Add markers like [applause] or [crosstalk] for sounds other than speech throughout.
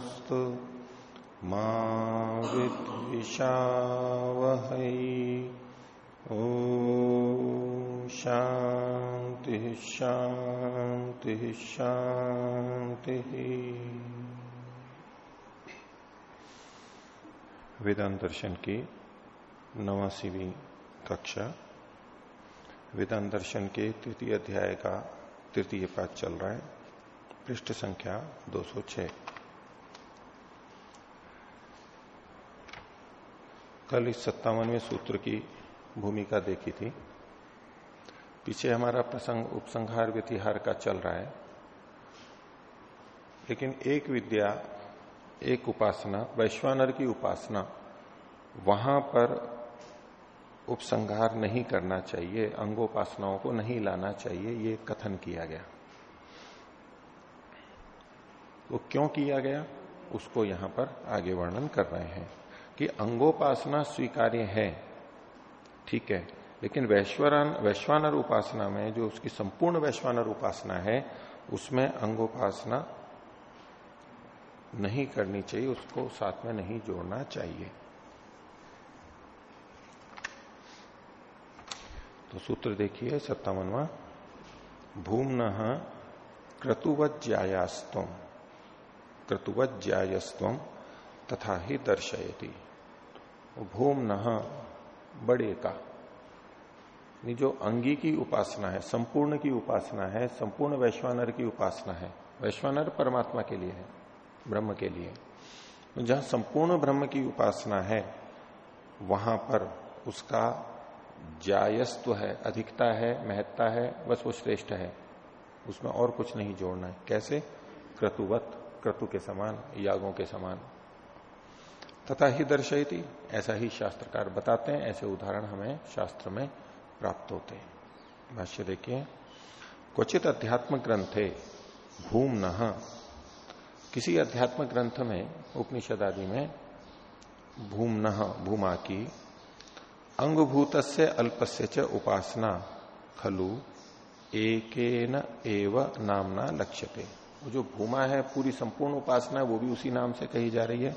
तेजस्विनावधीतमस्तु मा विद्विषावहै। ओ शांति शांति शांति वेदांत दर्शन की नवासीवी कक्षा। वेदांत दर्शन के तृतीय अध्याय का तृतीय पाठ चल रहा है। पृष्ठ संख्या 206 कल इस सत्तावनवें सूत्र की भूमिका देखी थी। पीछे हमारा प्रसंग उपसंहार व्यतिहार का चल रहा है। लेकिन एक विद्या, एक उपासना, वैश्वानर की उपासना, वहाँ पर उपसंहार नहीं करना चाहिए, अंगोपासनाओं को नहीं लाना चाहिए, ये कथन किया गया। वो तो क्यों किया गया? उसको यहाँ पर आगे वर्णन कर रहे हैं। कि अंगोपासना स्वीकार्य है। ठीक है। लेकिन वैश्वरान, वैश्वानर उपासना में जो उसकी संपूर्ण वैश्वानर उपासना है, उसमें अंगोपासना नहीं करनी चाहिए, उसको साथ में नहीं जोड़ना चाहिए। तो सूत्र देखिए सत्तावनवा भूमन क्रतुवत ज्यायास्तम क्रतुवत ज्यायस्व तथा ही दर्शयती। भूम न बड़े का जो अंगी की उपासना है, संपूर्ण की उपासना है, संपूर्ण वैश्वानर की उपासना है, वैश्वानर परमात्मा के लिए है, ब्रह्म के लिए। तो जहाँ संपूर्ण ब्रह्म की उपासना है, वहाँ पर उसका जायस्व है, अधिकता है, महत्ता है, बस वो श्रेष्ठ है। उसमें और कुछ नहीं जोड़ना है। कैसे? क्रतुवत, क्रतु के समान, यागों के समान। तथा ही दर्शयती। ऐसा ही शास्त्रकार बताते हैं, ऐसे उदाहरण हमें शास्त्र में प्राप्त होते हैं। भाष्य देखिए, क्वचित अध्यात्म ग्रंथे भूम न किसी अध्यात्म ग्रंथ में, उपनिषद आदि में भूम न भूमा की अंगभूत से अल्पस्य च उपासना, खलु एक एव नामना लक्ष्यते। वो जो भूमा है, पूरी संपूर्ण उपासना है, वो भी उसी नाम से कही जा रही है।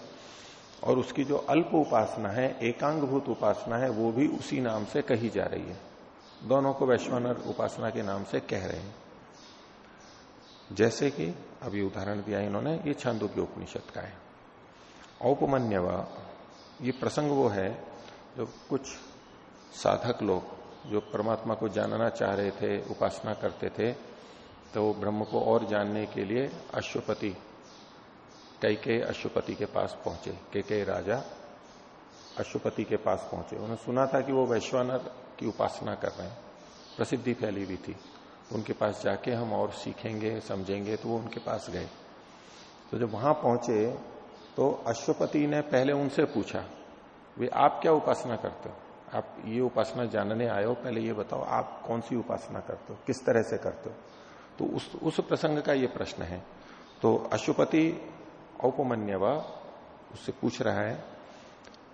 और उसकी जो अल्प उपासना है, एकांगभूत उपासना है, वो भी उसी नाम से कही जा रही है। दोनों को वैश्वानर उपासना के नाम से कह रहे हैं। जैसे कि अभी उदाहरण दिया इन्होंने, ये छांदो उपनिषद का है। औपमन्यव, ये प्रसंग वो है जो कुछ साधक लोग जो परमात्मा को जानना चाह रहे थे, उपासना करते थे तो ब्रह्म को और जानने के लिए अश्वपति कई के अश्वपति के पास पहुँचे, के कई राजा अशुपति के पास पहुँचे। उन्होंने सुना था कि वो वैश्वानर की उपासना कर रहे हैं। प्रसिद्धि फैली हुई थी। उनके पास जाके हम और सीखेंगे, समझेंगे तो वो उनके पास गए। तो जब वहाँ पहुँचे तो अश्वपति ने पहले उनसे पूछा, वे आप क्या उपासना करते हो? आप ये उपासना जानने आए हो? पहले ये बताओ, आप कौन सी उपासना करते हो? किस तरह से करते हो? तो उस उस प्रसंग का ये प्रश्न है। तो अशुपति औपमन्यवा? उससे पूछ रहा है,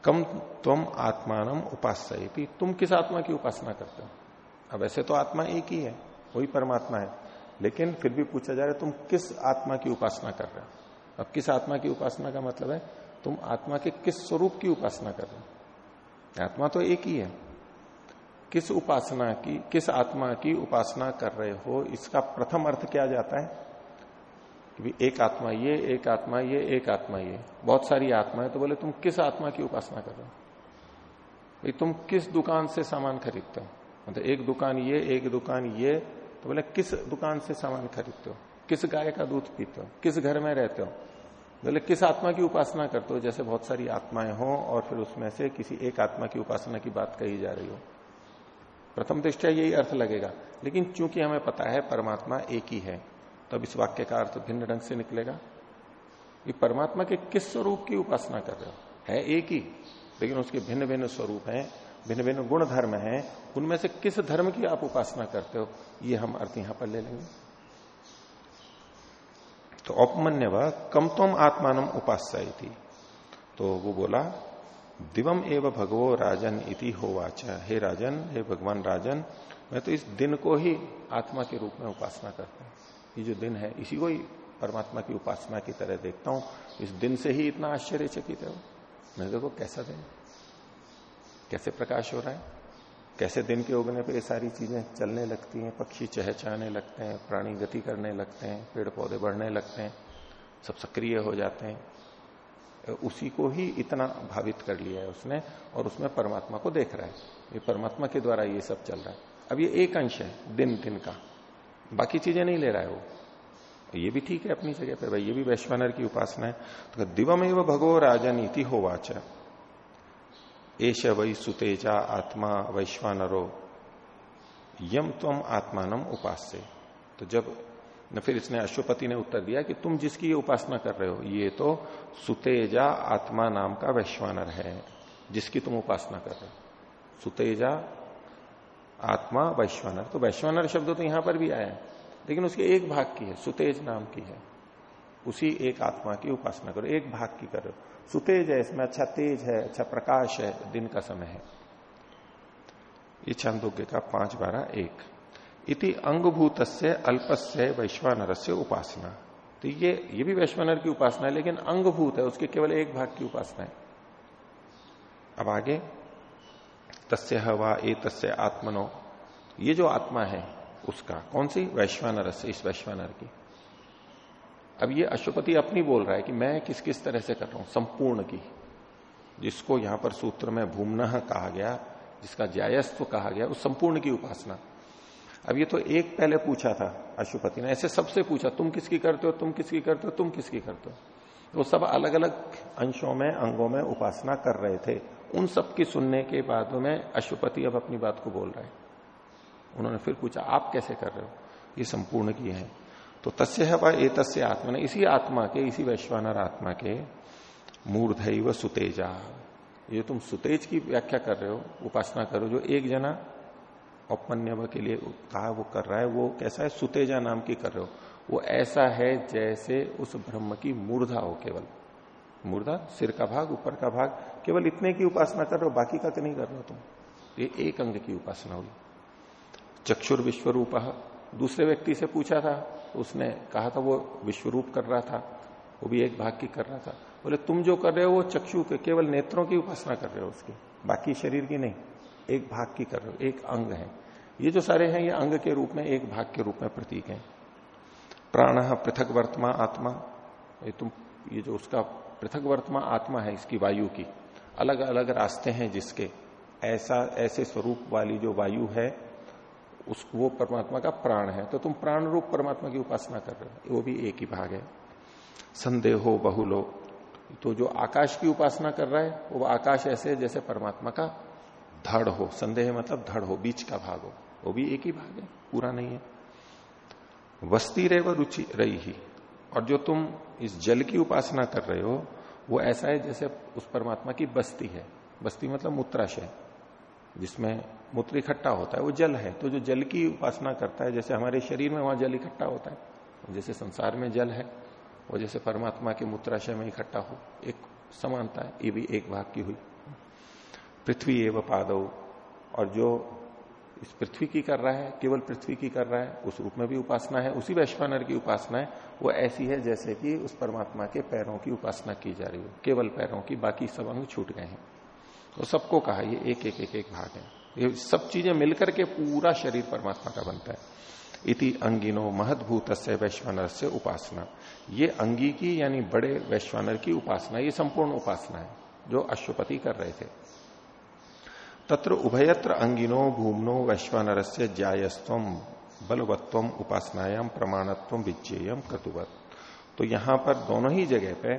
कम तुम आत्मान उपास्य तुम किस आत्मा की उपासना करते हो? अब ऐसे तो आत्मा एक ही है, वही परमात्मा है। लेकिन फिर भी पूछा जा रहा है, तुम किस आत्मा की उपासना कर रहे हो? अब किस आत्मा की उपासना का मतलब है, तुम आत्मा के किस स्वरूप की उपासना कर रहे हो? आत्मा तो एक ही है। किस उपासना की, किस आत्मा की उपासना कर रहे हो? इसका प्रथम अर्थ क्या जाता है? कि एक आत्मा ये, एक आत्मा ये, एक आत्मा ये। बहुत सारी आत्मा है तो बोले, तुम किस आत्मा की उपासना कर रहे हो? भाई, तुम किस दुकान से सामान खरीदते हो? मतलब एक दुकान ये, एक दुकान ये। तो बोले, किस दुकान से सामान खरीदते हो? किस गाय का दूध पीते हो? किस घर में रहते हो? बोले, किस आत्मा की उपासना करते हो? जैसे बहुत सारी आत्माएँ हो और फिर उसमें से किसी एक आत्मा की उपासना की बात कही जा रही हो। प्रथम दृष्टिया यही अर्थ लगेगा। लेकिन चूँकि हमें पता है, परमात्मा एक ही है तो इस वाक्य का अर्थ भिन्न ढंग से निकलेगा। कि परमात्मा के किस स्वरूप की उपासना कर रहे हो? है एक ही, लेकिन उसके भिन्न भिन्न स्वरूप हैं भिन्न भिन्न गुण धर्म हैं। उनमें से किस धर्म की आप उपासना करते हो? ये हम अर्थ यहाँ पर ले लेंगे। तो औपमन्य व कम तुम आत्मान उपास्य थी तो वो बोला, दिवम एव भगवो राजन इति हो वाचा हे राजन, हे भगवान राजन, मैं तो इस दिन को ही आत्मा के रूप में उपासना करता हूँ। ये जो दिन है, इसी को ही परमात्मा की उपासना की तरह देखता हूँ। इस दिन से ही इतना आश्चर्यचकित है मैं देखो, कैसा दिन? कैसे प्रकाश हो रहा है? कैसे दिन के उगने पर ये सारी चीज़ें चलने लगती हैं? पक्षी चहचाने लगते हैं, प्राणी गति करने लगते हैं पेड़ पौधे बढ़ने लगते हैं, सब सक्रिय हो जाते हैं। उसी को ही इतना भावित कर लिया है उसने और उसमें परमात्मा को देख रहा है। ये परमात्मा के द्वारा ये सब चल रहा है। अब ये एक अंश है दिन दिन का। बाकी चीज़ें नहीं ले रहा है वो। ये भी ठीक है अपनी जगह पर भाई, ये भी वैश्वानर की उपासना है। तो दिवम एवं भगवो राजनीति हो वाचा। एश वही सुतेजा आत्मा वैश्वानरो, यम तुम आत्मानम उपास्य। तो जब, न फिर इसने अश्वपति ने उत्तर दिया कि तुम जिसकी ये उपासना कर रहे हो, ये तो सुतेजा आत्मा नाम का वैश्वानर है, जिसकी तुम उपासना कर रहे हो। सुतेजा आत्मा वैश्वानर। तो वैश्वानर शब्द तो यहाँ पर भी आया है, लेकिन उसके एक भाग की है, सुतेज नाम की है। उसी एक आत्मा की उपासना करो, एक भाग की करो सुतेज है इसमें अच्छा तेज है अच्छा प्रकाश है, दिन का समय है। ये छंदोग्य का पाँच बारह एक। इति अंगभूत से अल्पस्य वैश्वानर से उपासना। तो ये ये भी वैश्वानर की उपासना है, लेकिन अंगभूत है, उसके केवल एक भाग की उपासना है। अब आगे। तस्य हवा ए तस्य आत्मनो। ये जो आत्मा है, उसका, कौन सी? वैश्वानर से, इस वैश्वानर की। अब ये अशुपति अपनी बोल रहा है कि मैं किस किस तरह से कर रहा हूँ, संपूर्ण की। जिसको यहाँ पर सूत्र में भूमन कहा गया, जिसका जायस्व कहा गया, उस संपूर्ण की उपासना। अब ये तो एक पहले पूछा था अशुपति ने, ऐसे सबसे पूछा, तुम किसकी करते हो, तुम किसकी करते हो, तुम किसकी करते हो? वो सब अलग अलग अंशों में, अंगों में उपासना कर रहे थे। उन सब की सुनने के बाद में अशुपति अब अपनी बात को बोल रहे हैं। उन्होंने फिर पूछा, आप कैसे कर रहे हो? ये संपूर्ण की है। तो तस्य है वह ए तस्य आत्मा ने इसी आत्मा के, इसी वैश्वानर आत्मा के मूर्धय व सुतेजा। ये तुम सुतेज की व्याख्या कर रहे हो, उपासना करो जो एक जना औपन्यव के लिए कहा वो कर रहा है, वो कैसा है? सुतेजा नाम की कर रहे हो। वो ऐसा है जैसे उस ब्रह्म की मूर्धा हो केवल। मूर्धा सिर का भाग, ऊपर का भाग, केवल इतने की उपासना कर रहे हो, बाकी का तो नहीं कर रहे हो तुम। ये एक अंग की उपासना हुई। चक्षुर विश्व रूप दूसरे व्यक्ति से पूछा था, उसने कहा था वो विश्वरूप कर रहा था, वो भी एक भाग की कर रहा था। बोले, तुम जो कर रहे हो वो चक्षु के केवल नेत्रों की उपासना कर रहे हो उसकी, बाकी शरीर की नहीं, एक भाग की कर रहे हो, एक अंग है। ये जो सारे हैं, ये अंग के रूप में, एक भाग के रूप में प्रतीक है। प्राण पृथक वर्तमा आत्मा, ये तुम, ये जो उसका पृथक वर्तमा आत्मा है इसकी वायु की। अलग अलग रास्ते हैं जिसके। ऐसा, ऐसे स्वरूप वाली जो वायु है, उस, वो परमात्मा का प्राण है। तो तुम प्राण रूप परमात्मा की उपासना कर रहे हो। वो भी एक ही भाग है। संदेह बहुलो। तो जो आकाश की उपासना कर रहा है, वो आकाश ऐसे जैसे परमात्मा का धड़ हो। संदेह मतलब धड़ हो, बीच का भाग हो। वो भी एक ही भाग है, पूरा नहीं है। वस्ती रे व रुचि रही ही। और जो तुम इस जल की उपासना कर रहे हो, वो ऐसा है जैसे उस परमात्मा की बस्ती है। बस्ती मतलब मूत्राशय, जिसमें मूत्र इकट्ठा होता है, वो जल है। तो जो जल की उपासना करता है, जैसे हमारे शरीर में वहाँ जल इकट्ठा होता है, जैसे संसार में जल है वो जैसे परमात्मा के मूत्राशय में इकट्ठा हो, एक समानता है, ये भी एक भाग की हुई। पृथ्वी एवं पादव और जो इस पृथ्वी की कर रहा है, केवल पृथ्वी की कर रहा है, उस रूप में भी उपासना है, उसी वैश्वानर की उपासना है, वो ऐसी है जैसे कि उस परमात्मा के पैरों की उपासना की जा रही हो, केवल पैरों की, बाकी सब अंग छूट गए हैं। तो सबको कहा, ये एक एक एक एक भाग है। ये सब चीज़ें मिलकर के पूरा शरीर परमात्मा का बनता है। इति अंगिनो महदभूत वैश्वानर से उपासना। ये अंगी की, यानी बड़े वैश्वानर की उपासना, ये संपूर्ण उपासना है, जो अश्वपति कर रहे थे। तत्र उभयत्र अंगिनो भूमनो वैश्वानर से जायस्व बलवत्व उपासनायाम प्रमाणत्व विज्ञेयम क्रतुवत तो यहाँ पर दोनों ही जगह पे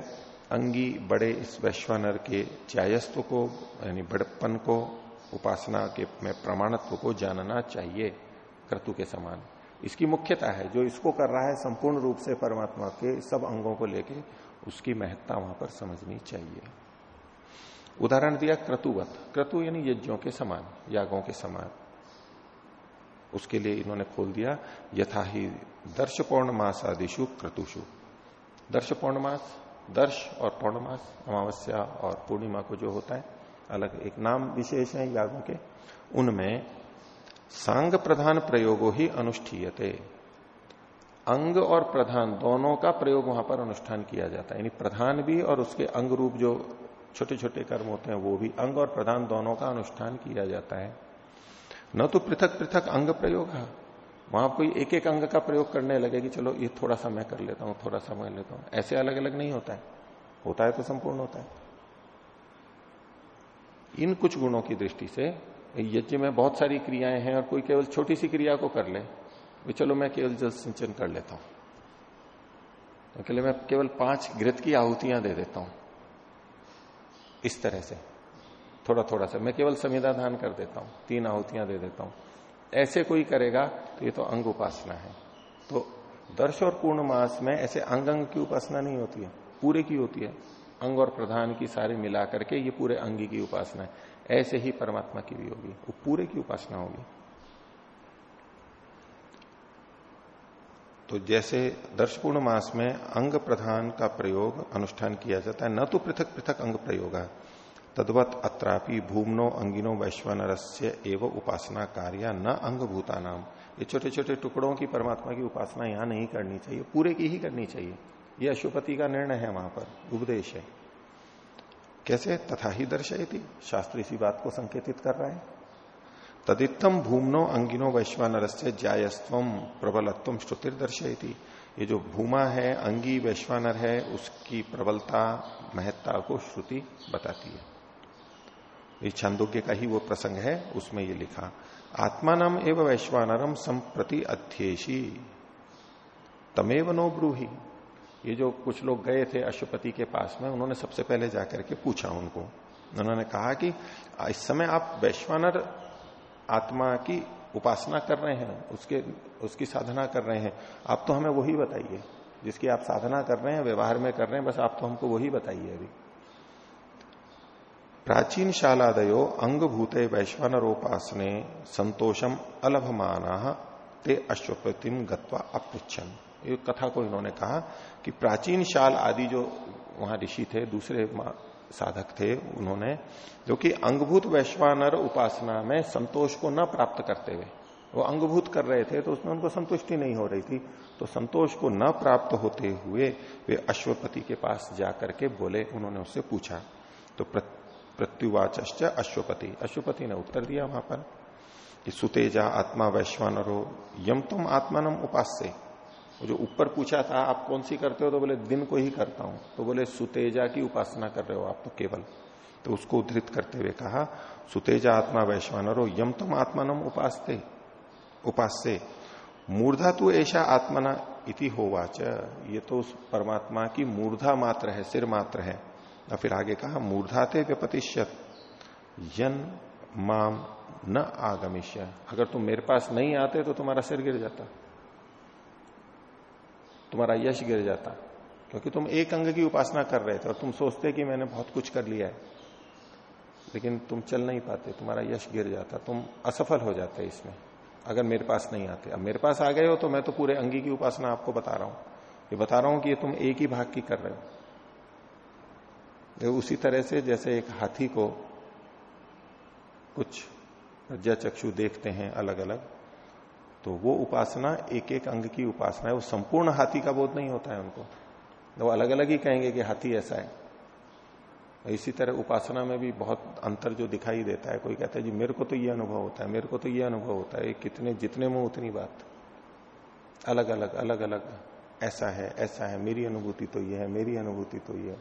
अंगी बड़े इस वैश्वानर के जायस्व को, यानी बड़प्पन को, उपासना के में प्रमाणत्व को जानना चाहिए क्रतु के समान। इसकी मुख्यता है, जो इसको कर रहा है संपूर्ण रूप से परमात्मा के सब अंगों को लेके, उसकी महत्ता वहाँ पर समझनी चाहिए। उदाहरण दिया क्रतुवत। क्रतु यानी यज्ञों के समान, यागों के समान। उसके लिए इन्होंने खोल दिया, यथा ही दर्श पौर्ण मासादिशु क्रतुषु। दर्श पौर्णमास, दर्श और पौर्णमास, अमावस्या और पूर्णिमा को जो होता है, अलग एक नाम विशेष है यागों के, उनमें सांग प्रधान प्रयोगो ही अनुष्ठीयते। अंग और प्रधान दोनों का प्रयोग वहाँ पर अनुष्ठान किया जाता है। यानी प्रधान भी और उसके अंग रूप जो छोटे छोटे कर्म होते हैं, वो भी अंग और प्रधान दोनों का अनुष्ठान किया जाता है। न तो पृथक पृथक अंग प्रयोग है। वहाँ कोई एक एक अंग का प्रयोग करने लगे कि चलो, ये थोड़ा सा मैं कर लेता हूँ थोड़ा सा मैं लेता हूँ। ऐसे अलग अलग नहीं होता है। होता है तो संपूर्ण होता है। इन कुछ गुणों की दृष्टि से यज्ञ में बहुत सारी क्रियाएँ हैं और कोई केवल छोटी सी क्रिया को कर ले चलो मैं केवल जल सिंचन कर लेता हूँ। तो मैं केवल पाँच घृत की आहुतियाँ दे देता हूँ। इस तरह से। थोड़ा थोड़ा सा। मैं केवल संविधाधान कर देता हूँ। तीन आहुतियाँ दे देता हूँ। ऐसे कोई करेगा तो ये तो अंग उपासना है। तो दर्श और पूर्ण मास में ऐसे अंग अंग की उपासना नहीं होती है। पूरे की होती है। अंग और प्रधान की सारी मिला करके ये पूरे अंगी की उपासना है। ऐसे ही परमात्मा की भी होगी। वो पूरे की उपासना होगी। तो जैसे दर्शपूर्ण मास में अंग प्रधान का प्रयोग अनुष्ठान किया जाता है, न तो पृथक पृथक अंग प्रयोग है। तद्वत अत्रापि भूमनो अंगिनो वैश्वनरस्य एवं उपासना कार्य न अंग भूता नाम ये छोटे छोटे टुकड़ों की परमात्मा की उपासना यहाँ नहीं करनी चाहिए, पूरे की ही करनी चाहिए। ये अशुपति का निर्णय है वहाँ पर, उपदेश है। कैसे? तथा ही दर्शयती। शास्त्र इसी बात को संकेतित कर रहा है। तदित्तम भूमनो अंगिनो वैश्वानर से जायस्व प्रबलत्व दर्शयती। ये जो भूमा है, अंगी वैश्वानर है, उसकी प्रबलता, महत्ता को श्रुति बताती है। ये छंदोग्य का ही वो प्रसंग है, उसमें ये लिखा, आत्मानम एवं वैश्वानरम संप्रति अध्येशी तमेव नो ब्रूही। ये जो कुछ लोग गए थे अशुपति के पास में, उन्होंने सबसे पहले जाकर के पूछा उनको। उन्होंने कहा कि इस समय आप वैश्वानर आत्मा की उपासना कर रहे हैं, उसके, उसकी साधना कर रहे हैं। आप तो हमें वही बताइए, जिसकी आप साधना कर रहे हैं, व्यवहार में कर रहे हैं, बस आप तो हमको वही बताइए अभी। प्राचीन शालादयो अंग भूते वैश्वानरोपासने संतोषम अलभमाना ते अश्वपतिम गत्वा अपृछन एक कथा को इन्होंने कहा कि प्राचीन शाल आदि जो वहाँ ऋषि थे, दूसरे साधक थे उन्होंने, जो कि अंगभूत वैश्वानर उपासना में संतोष को न प्राप्त करते हुए, वो अंगभूत कर रहे थे तो उसमें उनको संतुष्टि नहीं हो रही थी। तो संतोष को न प्राप्त होते हुए वे अश्वपति के पास जाकर के बोले, उन्होंने उससे पूछा तो प्रत्युवाच अश्वपति? अश्वपति ने उत्तर दिया वहाँ पर कि, सुतेजा आत्मा वैश्वानरो यम तुम आत्मानम उपास जो ऊपर पूछा था, आप कौन सी करते हो? तो बोले, दिन को ही करता हूँ। तो बोले, सुतेजा की उपासना कर रहे हो आप तो केवल। तो उसको उद्धृत करते हुए कहा, सुतेजा आत्मा वैश्वानरो, यम तुम आत्मानम उपासते उपास से मूर्धा तु ऐसा आत्मना इति होवाच। ये तो उस परमात्मा की मूर्धा मात्र है, सिर मात्र है। और फिर आगे कहा मूर्धा थे व्यपतिष्यत, यन माम न आगमिष्य। अगर तुम मेरे पास नहीं आते तो तुम्हारा सिर गिर जाता। तुम्हारा यश गिर जाता, क्योंकि तुम एक अंग की उपासना कर रहे थे और तुम सोचते कि मैंने बहुत कुछ कर लिया है। लेकिन तुम चल नहीं पाते, तुम्हारा यश गिर जाता, तुम असफल हो जाते इसमें, अगर मेरे पास नहीं आते। अब मेरे पास आ गए हो तो मैं तो पूरे अंगी की उपासना आपको बता रहा हूँ। ये बता रहा हूँ कि ये तुम एक ही भाग की कर रहे हो। उसी तरह से जैसे एक हाथी को कुछ प्रज्ञा चक्षु देखते हैं अलग अलग तो वो उपासना एक एक अंग की उपासना है, वो संपूर्ण हाथी का बोध नहीं होता है उनको। वो अलग अलग ही कहेंगे कि हाथी ऐसा है। इसी तरह उपासना में भी बहुत अंतर जो दिखाई देता है, कोई कहता है, जी, मेरे को तो ये अनुभव होता है, मेरे को तो ये अनुभव होता है कितने, जितने में उतनी बात। अलग अलग अलग अलग ऐसा है ऐसा है, मेरी अनुभूति तो ये है, मेरी अनुभूति तो ये है।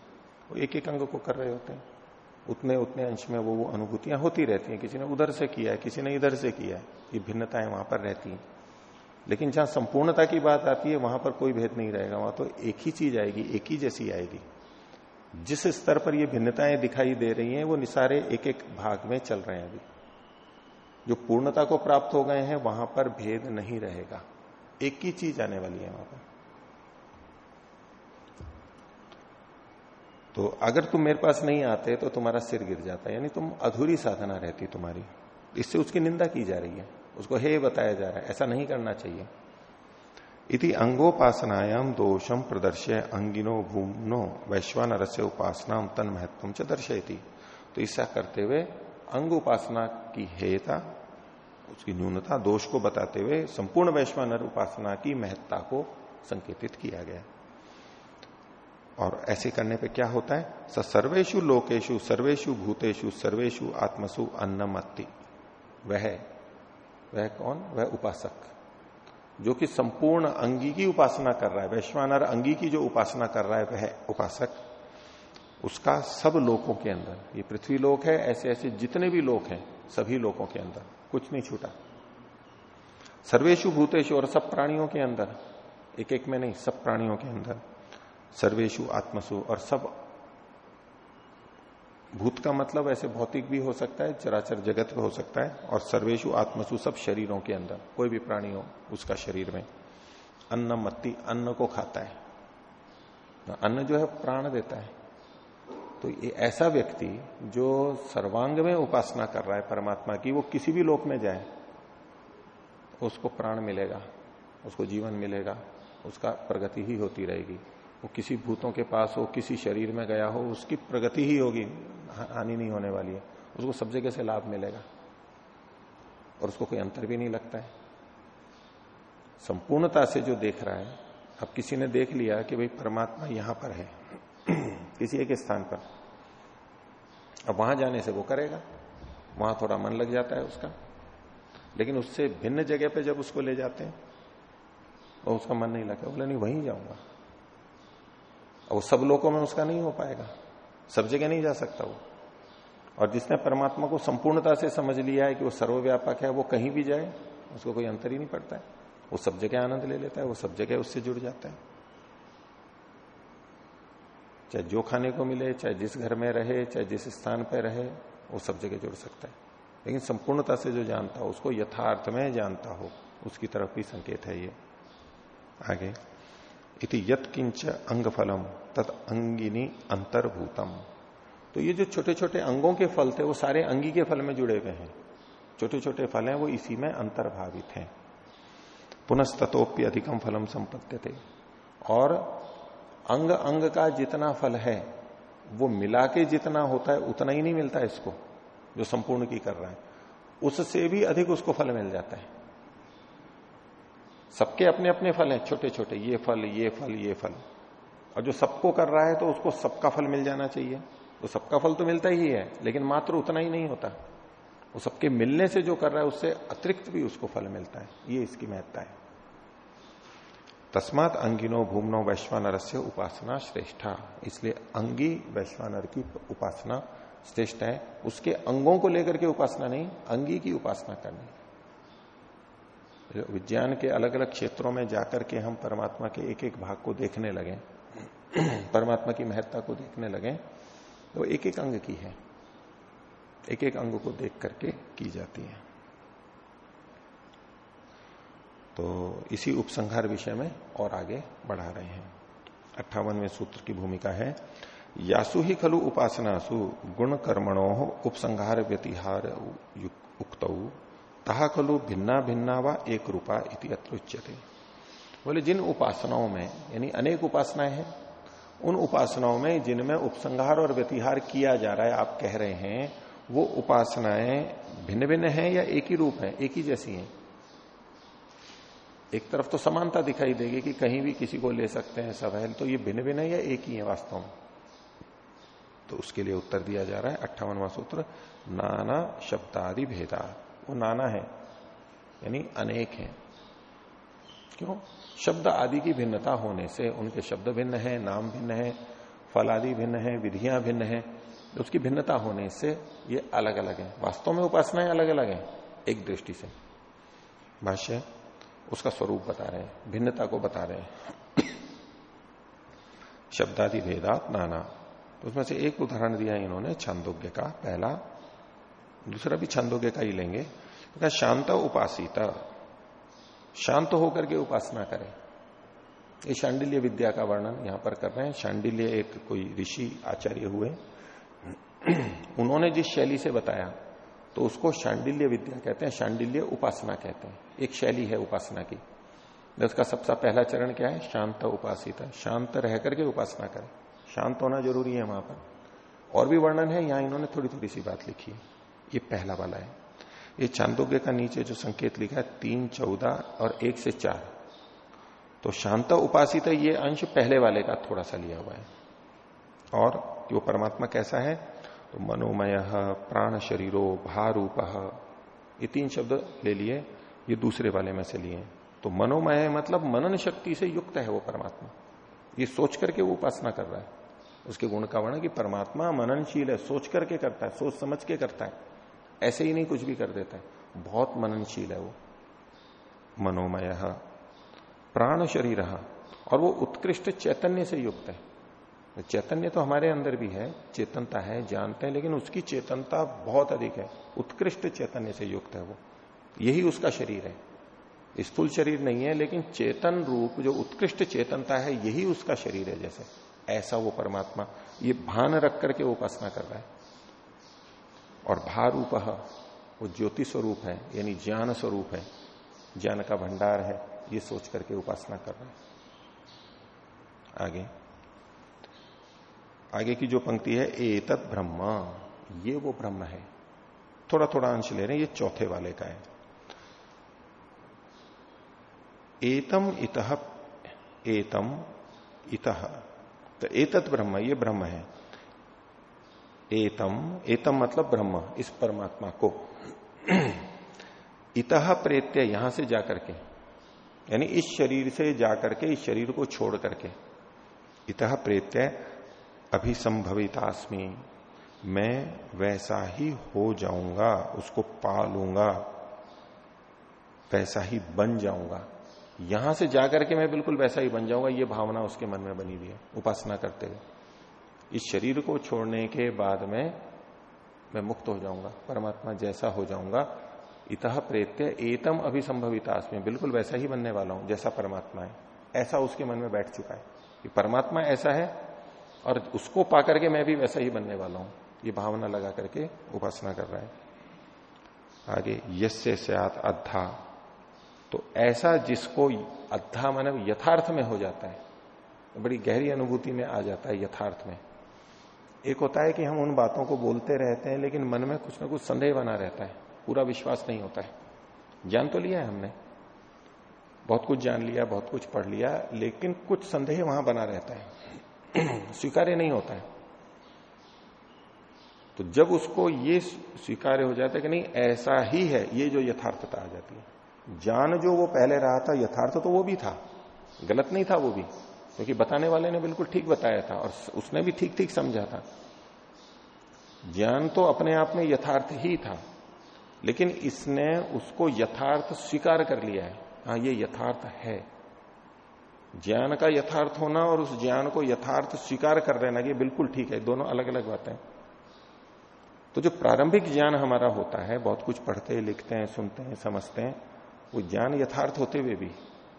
वो एक एक अंग को कर रहे होते हैं। उतने उतने अंश में वो वो अनुभूतियाँ होती रहती हैं। किसी ने उधर से किया है, किसी ने इधर से किया है। ये भिन्नताएँ वहाँ पर रहती हैं। लेकिन जहाँ संपूर्णता की बात आती है, वहाँ पर कोई भेद नहीं रहेगा। वहाँ तो एक ही चीज़ आएगी, एक ही जैसी आएगी। जिस स्तर पर ये भिन्नताएँ दिखाई दे रही हैं, वो निसारे एक एक भाग में चल रहे हैं अभी। जो पूर्णता को प्राप्त हो गए हैं, वहाँ पर भेद नहीं रहेगा। एक ही चीज़ आने वाली है वहाँ पर। तो अगर तुम मेरे पास नहीं आते तो तुम्हारा सिर गिर जाता यानी तुम अधूरी साधना रहती तुम्हारी। इससे उसकी निंदा की जा रही है। उसको हे बताया जा रहा है, ऐसा नहीं करना चाहिए। इति अंगोपासनायाम दोषम प्रदर्शय अंगिनो भूमनो वैश्वानर से उपासना तन महत्व च दर्शयती। तो ऐसा करते हुए अंग उपासना की हेयता, उसकी न्यूनता, दोष को बताते हुए संपूर्ण वैश्वानर उपासना की महत्ता को संकेतित किया गया। और ऐसे करने पे क्या होता है? स सर्वेशु लोकेशु सर्वेशु भूतेशु सर्वेशु आत्मसु अन्नमत्ति। वह वह कौन? वह उपासक। जो कि संपूर्ण अंगी की उपासना कर रहा है। वैश्वानर अंगी की जो उपासना कर रहा है, वह उपासक। उसका सब लोकों के अंदर, ये पृथ्वी लोक है, ऐसे ऐसे जितने भी लोक हैं, सभी लोकों के अंदर, कुछ नहीं छूटा। सर्वेशु भूतेशु और सब प्राणियों के अंदर एक एक में नहीं, सब प्राणियों के अंदर। सर्वेशु आत्मसु, और सब भूत का मतलब ऐसे भौतिक भी हो सकता है, चराचर जगत में हो सकता है, और सर्वेशु आत्मसु सब शरीरों के अंदर, कोई भी प्राणी हो उसका शरीर में। अन्न मत्ती अन्न को खाता है। अन्न जो है, प्राण देता है। तो ये ऐसा व्यक्ति जो सर्वांग में उपासना कर रहा है परमात्मा की, वो किसी भी लोक में जाए, उसको प्राण मिलेगा, उसको जीवन मिलेगा, उसका प्रगति ही होती रहेगी। वो किसी भूतों के पास हो, किसी शरीर में गया हो, उसकी प्रगति ही होगी हानि नहीं होने वाली है। उसको सब जगह से लाभ मिलेगा। और उसको कोई अंतर भी नहीं लगता है। संपूर्णता से जो देख रहा है, अब किसी ने देख लिया कि भाई परमात्मा यहाँ पर है, [clears throat] किसी एक स्थान पर। अब वहाँ जाने से वो करेगा। वहाँ थोड़ा मन लग जाता है उसका। लेकिन उससे भिन्न जगह पे जब उसको ले जाते हैं, और उसका मन नहीं लगता, बोले, नहीं, वहीं जाऊँगा। और वो सब लोगों में उसका नहीं हो पाएगा। सब जगह नहीं जा सकता वो। और जिसने परमात्मा को संपूर्णता से समझ लिया है कि वो सर्वव्यापक है, वो कहीं भी जाए, उसको कोई अंतर ही नहीं पड़ता है। वो सब जगह आनंद ले लेता है, वो सब जगह उससे जुड़ जाता है। चाहे जो खाने को मिले, चाहे जिस घर में रहे, चाहे जिस स्थान पर रहे, वो सब जगह जुड़ सकता है। लेकिन संपूर्णता से जो जानता हो, उसको यथार्थ में जानता हो, उसकी तरफ़ भी संकेत है ये। आगे। इति यत किंच अंग फलम तत् अंगिनी अंतर्भूतम। तो ये जो छोटे छोटे अंगों के फल थे, वो सारे अंगी के फल में जुड़े हुए हैं। छोटे छोटे फल हैं, वो इसी में अंतर्भावित हैं। पुनस्तोप्य अधिकम फलम संपत्ति थे और अंग अंग का जितना फल है, वो मिला के जितना होता है, उतना ही नहीं मिलता इसको, जो संपूर्ण की कर रहा है। उससे भी अधिक उसको फल मिल जाता है। सबके अपने अपने फल हैं छोटे छोटे ये फल ये फल ये फल। और जो सबको कर रहा है तो उसको सबका फल मिल जाना चाहिए। तो सबका फल तो मिलता ही है, लेकिन मात्र उतना ही नहीं होता। वो सबके मिलने से जो कर रहा है, उससे अतिरिक्त भी उसको फल मिलता है। ये इसकी महत्ता है। तस्मात अंगिनो भूमनो वैश्वानर से उपासना श्रेष्ठा। इसलिए अंगी वैश्वानर की उपासना श्रेष्ठ है। उसके अंगों को लेकर के उपासना नहीं, अंगी की उपासना करनी। विज्ञान के अलग अलग क्षेत्रों में जाकर के हम परमात्मा के एक एक भाग को देखने लगे, परमात्मा की महत्ता को देखने लगे तो एक एक अंग की है। एक एक अंग को देख करके की जाती है। तो इसी उपसंहार विषय में और आगे बढ़ा रहे हैं। अट्ठावनवे सूत्र की भूमिका है, यासु ही खलु उपासनासु गुण कर्मणो उपसंहार व्यतिहार उक्त। तहा खलु भिन्ना भिन्ना व एक रूपा इति अत्रुच्यते बोले, जिन उपासनाओं में, यानी अनेक उपासनाएँ हैं, उन उपासनाओं में जिनमें उपसंहार और व्यतिहार किया जा रहा है, आप कह रहे हैं, वो उपासनाएँ भिन्न भिन्न है या एक ही रूप है, एक ही जैसी हैं? एक तरफ़ तो समानता दिखाई देगी कि कहीं भी किसी को ले सकते हैं सब है तो ये भिन्न भिन्न है या एक ही है वास्तव में? तो उसके लिए उत्तर दिया जा रहा है अट्ठावनवा सूत्र, नाना शब्दादि भेदा। वो नाना है, यानी अनेक है। क्यों? शब्द आदि की भिन्नता होने से उनके शब्द भिन्न है, नाम भिन्न है फल आदि भिन्न है, विधियाँ भिन्न है, उसकी भिन्नता होने से ये अलग अलग है। वास्तव में उपासनाएँ अलग अलग है, एक दृष्टि से। भाष्य, उसका स्वरूप बता रहे हैं, भिन्नता को बता रहे हैं। शब्दादि भेदात नाना। तो उसमें से एक उदाहरण दिया इन्होंने, छंदोग्य का, पहला दूसरा भी छंदोगे का ही लेंगे। तो शांत उपासित। शांत होकर के उपासना करें। ये शांडिल्य विद्या का वर्णन यहाँ पर कर रहे हैं। शांडिल्य एक कोई ऋषि आचार्य हुए। उन्होंने जिस शैली से बताया तो उसको शांडिल्य विद्या कहते हैं, शांडिल्य उपासना कहते हैं। एक शैली है उपासना की। उसका सबसे पहला चरण क्या है? शांत उपासित। शांत रह करके उपासना करें। शांत होना ज़रूरी है वहाँ पर। और भी वर्णन है, यहाँ इन्होंने थोड़ी थोड़ी सी बात लिखी है। ये पहला वाला है। ये चांदोग्य का नीचे जो संकेत लिखा है, तीन, चौदह और एक से चार। तो शांत उपासित ये अंश पहले वाले का थोड़ा सा लिया हुआ है। और वो परमात्मा कैसा है? तो मनोमय प्राण शरीरो भारूप, ये तीन शब्द ले लिए, ये दूसरे वाले में से लिए तो मनोमय मतलब मनन शक्ति से युक्त है वो परमात्मा। ये सोच करके वो उपासना कर रहा है। उसके गुण का वर्ण कि परमात्मा मननशील है, सोच करके करता है, सोच समझ के करता है। ऐसे ही नहीं कुछ भी कर देता है। बहुत मननशील है वो। मनोमय प्राण शरीर और वो उत्कृष्ट चैतन्य से युक्त है। चैतन्य तो हमारे अंदर भी है, चेतनता है, जानते हैं, लेकिन उसकी चेतनता बहुत अधिक है। उत्कृष्ट चैतन्य से युक्त है वो। यही उसका शरीर है। स्थूल शरीर नहीं है, लेकिन चेतन रूप, जो उत्कृष्ट चेतनता है, यही उसका शरीर है जैसे। ऐसा वो परमात्मा, ये भान रख करके उपासना कर रहा है। और भारूप वो ज्योति स्वरूप है, यानी ज्ञान स्वरूप है। ज्ञान का भंडार है, ये सोच करके उपासना कर रहे हैं। आगे। आगे की जो पंक्ति है, एतत ब्रह्म, ये वो ब्रह्म है। थोड़ा थोड़ा अंश ले रहे हैं, ये चौथे वाले का है। एतम इत एतम इत। तो एतत ब्रह्म, ये ब्रह्म है। एतम एतम मतलब ब्रह्म, इस परमात्मा को। इत प्रेत्य यहाँ से जाकर के, यानी इस शरीर से जाकर के, इस शरीर को छोड़ करके, इत प्रेत्य अभिसंभवितास्मी। मैं वैसा ही हो जाऊँगा, उसको पालूँगा, वैसा ही बन जाऊँगा। यहाँ से जाकर के मैं बिल्कुल वैसा ही बन जाऊँगा, ये भावना उसके मन में बनी हुई है, उपासना करते हुए। इस शरीर को छोड़ने के बाद में मैं मुक्त हो जाऊँगा, परमात्मा जैसा हो जाऊँगा। इतः प्रेत्य एतम अभिसंभवितास में बिल्कुल वैसा ही बनने वाला हूँ, जैसा परमात्मा है। ऐसा उसके मन में बैठ चुका है कि परमात्मा ऐसा है और उसको पा करके मैं भी वैसा ही बनने वाला हूँ। ये भावना लगा करके उपासना कर रहा है। आगे, यस्य सयात अद्धा। तो ऐसा जिसको अद्धा मानव यथार्थ में हो जाता है, बड़ी गहरी अनुभूति में आ जाता है यथार्थ में। एक होता है कि हम उन बातों को बोलते रहते हैं, लेकिन मन में कुछ ना कुछ संदेह बना रहता है। पूरा विश्वास नहीं होता है। जान तो लिया है हमने। बहुत कुछ जान लिया, बहुत कुछ पढ़ लिया, लेकिन कुछ संदेह वहाँ बना रहता है। [clears throat] स्वीकार्य नहीं होता है। तो जब उसको ये स्वीकार्य हो जाता है कि नहीं, ऐसा ही है, ये जो यथार्थता आ जाती है। जान जो वो पहले रहा था, यथार्थ तो वो भी था। गलत नहीं था वो भी। क्योंकि बताने वाले ने बिल्कुल ठीक बताया था और उसने भी ठीक ठीक समझा था। ज्ञान तो अपने आप में यथार्थ ही था, लेकिन इसने उसको यथार्थ स्वीकार कर लिया है। हाँ ये यथार्थ है। ज्ञान का यथार्थ होना और उस ज्ञान को यथार्थ स्वीकार कर लेना, ये बिल्कुल ठीक है, दोनों अलग अलग बातें। तो जो प्रारंभिक ज्ञान हमारा होता है, बहुत कुछ पढ़ते, लिखते हैं, सुनते हैं, समझते हैं, वो ज्ञान यथार्थ होते हुए भी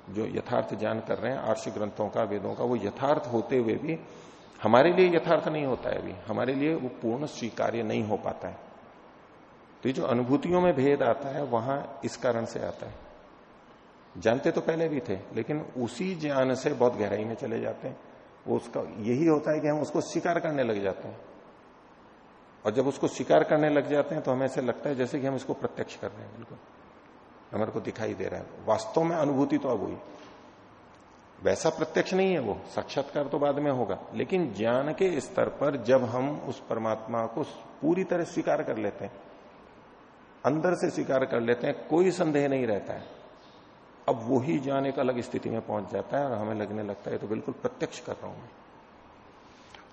जो यथार्थ ज्ञान कर रहे हैं आर्ष ग्रंथों का, वेदों का, वो यथार्थ होते हुए भी हमारे लिए यथार्थ नहीं होता है अभी। हमारे लिए वो पूर्ण स्वीकार्य नहीं हो पाता है। तो ये जो अनुभूतियों में भेद आता है, वहाँ इस कारण से आता है। जानते तो पहले भी थे, लेकिन उसी ज्ञान से बहुत गहराई में चले जाते हैं। वो उसका यही होता है कि हम उसको स्वीकार करने लग जाते हैं। और जब उसको स्वीकार करने लग जाते हैं तो हमें ऐसे लगता है जैसे कि हम इसको प्रत्यक्ष कर रहे हैं, बिल्कुल। हमारे को दिखाई दे रहा है। वास्तव में अनुभूति तो अब हुई। वैसा प्रत्यक्ष नहीं है वो। साक्षात्कार तो बाद में होगा। लेकिन ज्ञान के स्तर पर जब हम उस परमात्मा को पूरी तरह स्वीकार कर लेते हैं, अंदर से स्वीकार कर लेते हैं, कोई संदेह नहीं रहता है। अब वो ही ज्ञान एक अलग स्थिति में पहुँच जाता है और हमें लगने लगता है तो बिल्कुल प्रत्यक्ष कर रहा हूँ मैं।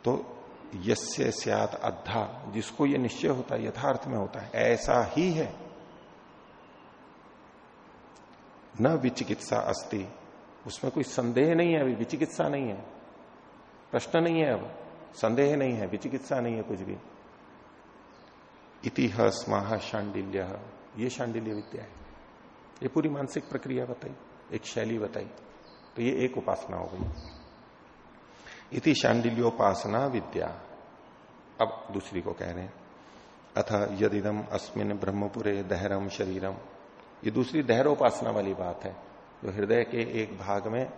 तो यस्य सियात अद्धा, जिसको ये निश्चय होता है, यथार्थ में होता है, ऐसा ही है। न विचिकित्सा अस्ति। उसमें कोई संदेह नहीं है अभी, विचिकित्सा नहीं है। प्रश्न नहीं है अब। संदेह नहीं है, विचिकित्सा नहीं है कुछ भी। इतिहास महाशांडिल्य ये शांडिल्य विद्या है। ये पूरी मानसिक प्रक्रिया बताई, एक शैली बताई। तो ये एक उपासना हो गई। इति शांडिल्योपासना विद्या। अब दूसरी को कह रहे हैं। अथ यदिदम अस्मिन ब्रह्मपुरे दहरम शरीरम। ये दूसरी दहरोपासना वाली बात है, जो हृदय के एक भाग में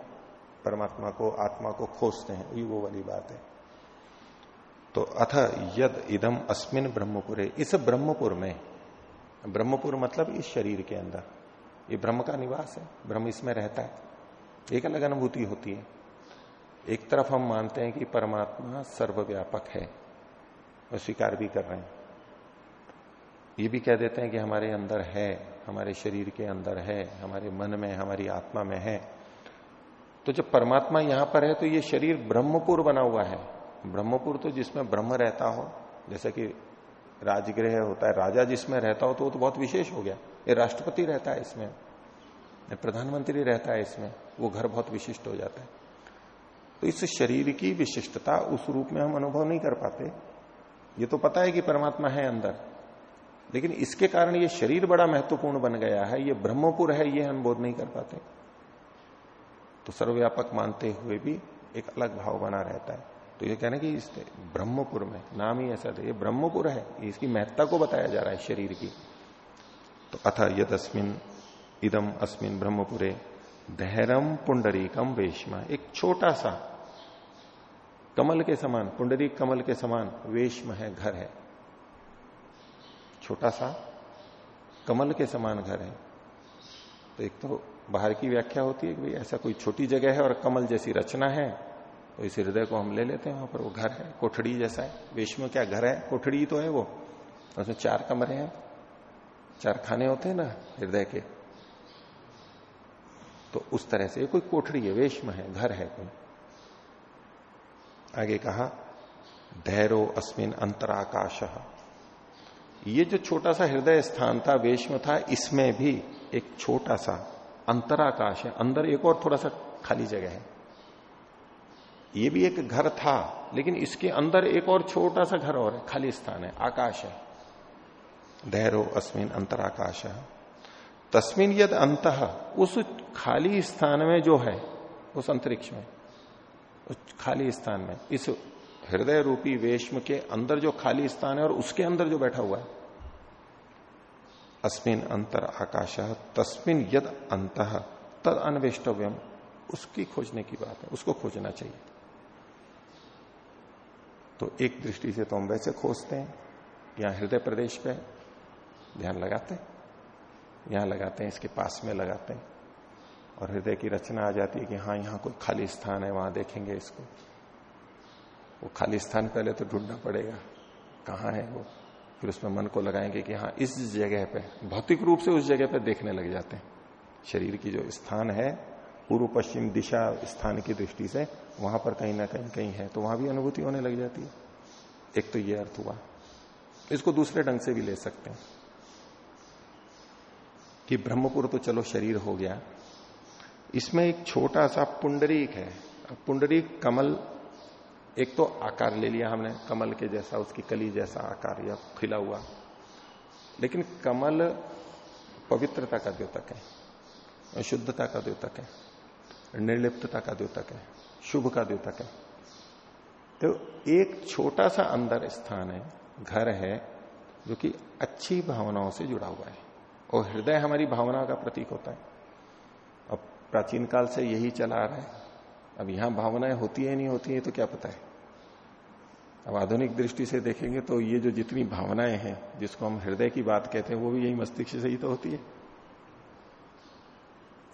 परमात्मा को, आत्मा को खोजते हैं, ये वो वाली बात है। तो अथ यद इदम अस्मिन ब्रह्मपुरे, इस ब्रह्मपुर में, ब्रह्मपुर मतलब इस शरीर के अंदर, ये ब्रह्म का निवास है, ब्रह्म इसमें रहता है। एक अलग अनुभूति होती है। एक तरफ़ हम मानते हैं कि परमात्मा सर्वव्यापक है, और स्वीकार भी कर रहे हैं। ये भी कह देते हैं कि हमारे अंदर है, हमारे शरीर के अंदर है, हमारे मन में, हमारी आत्मा में है। तो जब परमात्मा यहाँ पर है तो ये शरीर ब्रह्मपुर बना हुआ है। ब्रह्मपुर तो जिसमें ब्रह्म रहता हो, जैसे कि राजगृह होता है, राजा जिसमें रहता हो तो वो तो बहुत विशेष हो गया। ये राष्ट्रपति रहता है इसमें प्रधानमंत्री रहता है इसमें, वो घर बहुत विशिष्ट हो जाता है। तो इस शरीर की विशिष्टता उस रूप में हम अनुभव नहीं कर पाते। ये तो पता है कि परमात्मा है अंदर। लेकिन इसके कारण ये शरीर बड़ा महत्वपूर्ण बन गया है, ये ब्रह्मपुर है, ये हम बोध नहीं कर पाते। तो सर्वव्यापक मानते हुए भी एक अलग भाव बना रहता है। तो ये कहना कि इस ब्रह्मपुर में, नाम ही ऐसा था, ये ब्रह्मपुर है इसकी महत्ता को बताया जा रहा है शरीर की। तो अथ यदस्मिन, इदम अस्मिन ब्रह्मपुरे धैरम पुंडरीकम वेशमा, एक छोटा सा, कमल के समान पुंडरी कमल के समान वेशम है, घर है। छोटा सा कमल के समान घर है। तो एक तो बाहर की व्याख्या होती है कि भाई ऐसा कोई छोटी जगह है और कमल जैसी रचना है तो इस हृदय को हम ले लेते हैं, वहाँ पर वो घर है, कोठड़ी जैसा है। वेश में क्या घर है? कोठड़ी तो है वो। उसमें चार कमरे हैं। चार खाने होते हैं ना, हृदय के। तो उस तरह से कोई कोठड़ी है, वेश में है, घर है कोई। आगे कहा, धैरो अस्मिन अंतराकाश। ये जो छोटा सा हृदय स्थान था, वेश में था, इसमें भी एक छोटा सा अंतराकाश है। अंदर एक और थोड़ा सा खाली जगह है। ये भी एक घर था, लेकिन इसके अंदर एक और छोटा सा घर और है, खाली स्थान है, आकाश है। धैरो अस्मिन अंतराकाश है। तस्मिन यद अंत, उस खाली स्थान में जो है, उस अंतरिक्ष में, उस खाली स्थान में, इस हृदय रूपी वेश्म के अंदर जो खाली स्थान है और उसके अंदर जो बैठा हुआ है। अस्मिन अंतर आकाश, तस्मिन यद अंत, तद अनवेष्टव्यम। उसकी खोजने की बात है, उसको खोजना चाहिए। तो एक दृष्टि से तो हम वैसे खोजते हैं, यहाँ हृदय प्रदेश पे ध्यान लगाते हैं, यहाँ लगाते हैं, इसके पास में लगाते हैं, और हृदय की रचना आ जाती है कि हाँ यहाँ कोई खाली स्थान है, वहाँ देखेंगे इसको। वो खाली स्थान पहले तो ढूंढना पड़ेगा। कहाँ है वो? फिर उसमें मन को लगाएँगे कि हाँ इस जगह पे, भौतिक रूप से उस जगह पे देखने लग जाते हैं। शरीर की जो स्थान है, पूर्व पश्चिम दिशा स्थान की दृष्टि से, वहाँ पर कहीं ना कहीं कहीं है तो वहाँ भी अनुभूति होने लग जाती है। एक तो ये अर्थ हुआ। इसको दूसरे ढंग से भी ले सकते हैं। कि ब्रह्मपुर तो चलो शरीर हो गया। इसमें एक छोटा सा पुंडरीक है। पुंडरीक कमल एक तो आकार ले लिया हमने, कमल के जैसा, उसकी कली जैसा आकार या खिला हुआ। लेकिन कमल पवित्रता का द्योतक है शुद्धता का द्योतक है, निर्लिप्तता का द्योतक है, शुभ का द्योतक है। तो एक छोटा सा अंदर स्थान है, घर है, जो कि अच्छी भावनाओं से जुड़ा हुआ है। और हृदय हमारी भावना का प्रतीक होता है। अब प्राचीन काल से यही चला आ रहा है। अब यहाँ भावनाएँ होती है, नहीं होती है तो क्या पता है? अब आधुनिक दृष्टि से देखेंगे तो ये जो जितनी भावनाएँ हैं, जिसको हम हृदय की बात कहते हैं, वो भी यही मस्तिष्क से ही तो होती है।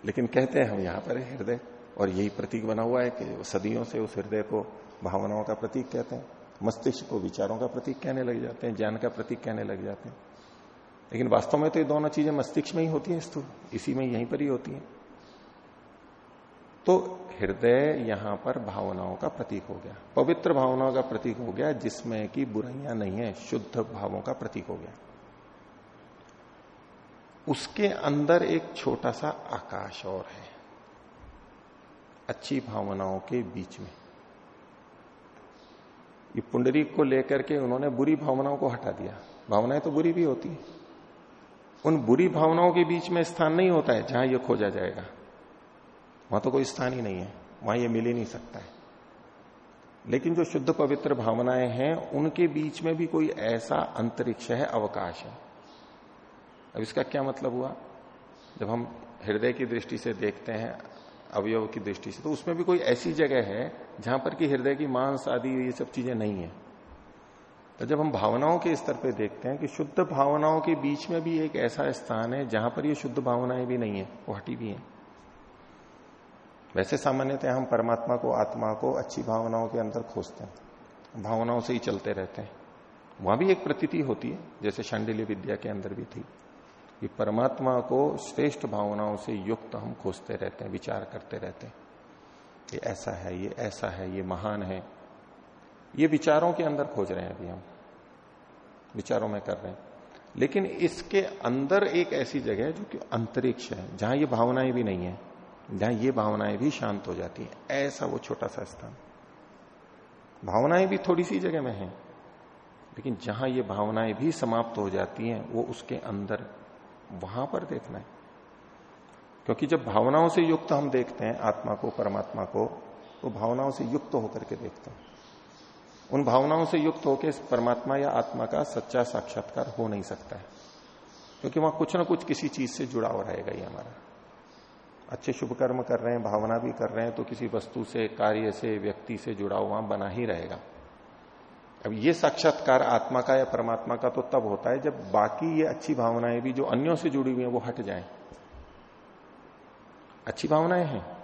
लेकिन कहते हैं हम यहाँ पर है हृदय, और यही प्रतीक बना हुआ है कि सदियों से उस हृदय को भावनाओं का प्रतीक कहते हैं, मस्तिष्क को विचारों का प्रतीक कहने लग जाते हैं, ज्ञान का प्रतीक कहने लग जाते हैं। लेकिन वास्तव में तो ये दोनों चीज़ें मस्तिष्क में ही होती हैं, स्थूल, इसी में यहीं पर ही होती हैं। तो हृदय यहाँ पर भावनाओं का प्रतीक हो गया। पवित्र भावनाओं का प्रतीक हो गया, जिसमें कि बुराइयाँ नहीं है, शुद्ध भावों का प्रतीक हो गया। उसके अंदर एक छोटा सा आकाश और है, अच्छी भावनाओं के बीच में। ये पुंडरी को लेकर के उन्होंने बुरी भावनाओं को हटा दिया। भावनाएँ तो बुरी भी होती उन बुरी भावनाओं के बीच में स्थान नहीं होता है, जहाँ यह खोजा जाएगा। वहाँ तो कोई स्थान ही नहीं है, वहाँ ये मिल ही नहीं सकता है। लेकिन जो शुद्ध पवित्र भावनाएँ हैं, उनके बीच में भी कोई ऐसा अंतरिक्ष है, अवकाश है। अब इसका क्या मतलब हुआ? जब हम हृदय की दृष्टि से देखते हैं, अवयव की दृष्टि से तो उसमें भी कोई ऐसी जगह है, जहाँ पर कि हृदय की मांस आदि, ये सब चीज़ें नहीं है। तो जब हम भावनाओं के स्तर पे देखते हैं कि शुद्ध भावनाओं के बीच में भी एक ऐसा स्थान है, जहाँ पर ये शुद्ध भावनाएँ भी नहीं है, वो हटी भी है। वैसे सामान्यतः हम परमात्मा को, आत्मा को अच्छी भावनाओं के अंदर खोजते हैं। भावनाओं से ही चलते रहते हैं। वहाँ भी एक प्रतीति होती है, जैसे शांडिल्य विद्या के अंदर भी थी, कि परमात्मा को श्रेष्ठ भावनाओं से युक्त हम खोजते रहते हैं, विचार करते रहते हैं। ये ऐसा है, ये ऐसा है, ये महान है। ये विचारों के अंदर खोज रहे हैं अभी हम। विचारों में कर रहे हैं। लेकिन इसके अंदर एक ऐसी जगह है जो कि अंतरिक्ष है, जहाँ ये भावनाएँ भी नहीं है। जहाँ ये भावनाएँ भी शांत हो जाती है। ऐसा वो छोटा सा स्थान। भावनाएँ भी थोड़ी सी जगह में है, लेकिन जहाँ ये भावनाएँ भी समाप्त हो जाती हैं, वो उसके अंदर, वहाँ पर देखना है। क्योंकि जब भावनाओं से युक्त हम देखते हैं, आत्मा को, परमात्मा को तो भावनाओं से युक्त होकर के देखते हैं। उन भावनाओं से युक्त होकर परमात्मा या आत्मा का सच्चा साक्षात्कार हो नहीं सकता है, क्योंकि वहाँ कुछ ना कुछ किसी चीज़ से जुड़ाव रहेगा ये हमारा। अच्छे शुभ कर्म कर रहे हैं, भावना भी कर रहे हैं तो किसी वस्तु से, कार्य से, व्यक्ति से जुड़ा हुआ बना ही रहेगा। अब ये साक्षात्कार आत्मा का या परमात्मा का तो तब होता है जब बाकी ये अच्छी भावनाएँ भी जो अन्यों से जुड़ी हुई हैं, वो हट जाएँ। अच्छी भावनाएँ हैं।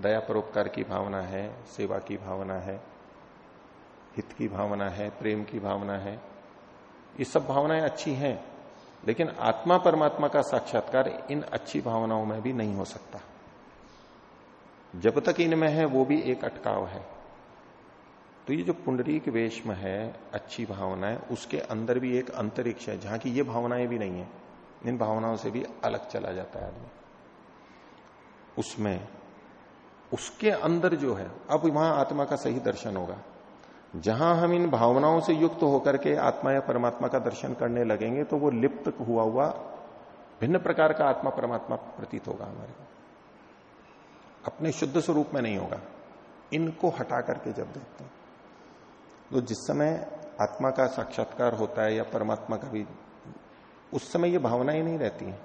दया परोपकार की भावना है, सेवा की भावना है, हित की भावना है, प्रेम की भावना है। ये सब भावनाएँ अच्छी हैं। लेकिन आत्मा परमात्मा का साक्षात्कार इन अच्छी भावनाओं में भी नहीं हो सकता। जब तक इनमें है, वो भी एक अटकाव है। तो ये जो पुंडरीक वेश में है, अच्छी भावना है, उसके अंदर भी एक अंतरिक्ष है, जहाँ की ये भावनाएँ भी नहीं है। इन भावनाओं से भी अलग चला जाता है आदमी। उसमें, उसके अंदर जो है, अब वहाँ आत्मा का सही दर्शन होगा। जहाँ हम इन भावनाओं से युक्त होकर के आत्मा या परमात्मा का दर्शन करने लगेंगे तो वो लिप्त हुआ हुआ भिन्न प्रकार का आत्मा परमात्मा प्रतीत होगा हमारे अपने शुद्ध स्वरूप में नहीं होगा। इनको हटा करके जब देखते हैं। तो जिस समय आत्मा का साक्षात्कार होता है या परमात्मा का भी, उस समय ये भावनाएँ नहीं रहती हैं।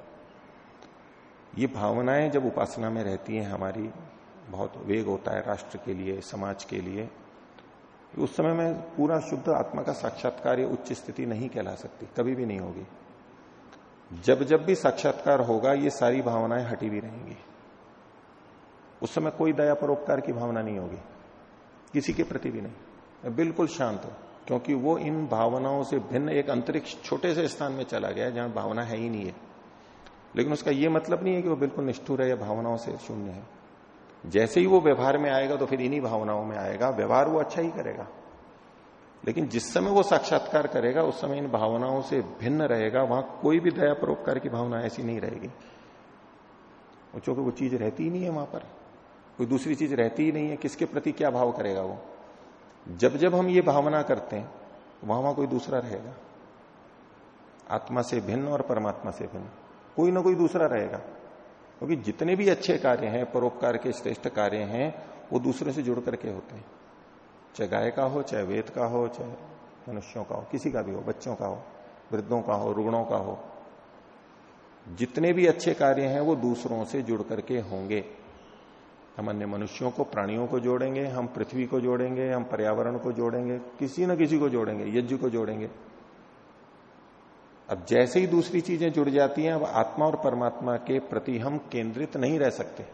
ये भावनाएँ जब उपासना में रहती हैं, हमारी बहुत वेग होता है राष्ट्र के लिए, समाज के लिए उस समय में पूरा शुद्ध आत्मा का साक्षात्कार या उच्च स्थिति नहीं कहला सकती, कभी भी नहीं होगी। जब जब भी साक्षात्कार होगा, ये सारी भावनाएँ हटी भी रहेंगी। उस समय कोई दया परोपकार की भावना नहीं होगी, किसी के प्रति भी नहीं। बिल्कुल शांत हो, क्योंकि वो इन भावनाओं से भिन्न एक अंतरिक्ष छोटे से स्थान में चला गया जहाँ भावना है ही नहीं है। लेकिन उसका यह मतलब नहीं है कि वो बिल्कुल निष्ठुर है या भावनाओं से शून्य है। जैसे ही वो व्यवहार में आएगा तो फिर इन्हीं भावनाओं में आएगा, व्यवहार वो अच्छा ही करेगा। लेकिन जिस समय वो साक्षात्कार करेगा, उस समय इन भावनाओं से भिन्न रहेगा, वहाँ कोई भी दया परोपकार की भावना ऐसी नहीं रहेगी। क्योंकि वो चीज़ रहती ही नहीं है वहाँ पर, कोई दूसरी चीज़ रहती ही नहीं है, किसके प्रति क्या भाव करेगा वो? जब जब हम ये भावना करते हैं, वहाँ वहाँ कोई दूसरा रहेगा। आत्मा से भिन्न और परमात्मा से भिन्न, कोई ना कोई दूसरा रहेगा। क्योंकि जितने भी अच्छे कार्य हैं, परोपकार के श्रेष्ठ कार्य हैं, वो दूसरे से जुड़ करके होते हैं। चाहे गाय का हो, चाहे वेद का हो, चाहे मनुष्यों का हो, किसी का भी हो, बच्चों का हो, वृद्धों का हो, रुग्णों का हो। जितने भी अच्छे कार्य हैं, वो दूसरों से जुड़ करके होंगे। हम अन्य मनुष्यों को, प्राणियों को जोड़ेंगे, हम पृथ्वी को जोड़ेंगे, हम पर्यावरण को जोड़ेंगे, किसी न किसी को जोड़ेंगे, यज्ञ को जोड़ेंगे। अब जैसे ही दूसरी चीज़ें जुड़ जाती हैं, अब आत्मा और परमात्मा के प्रति हम केंद्रित नहीं रह सकते।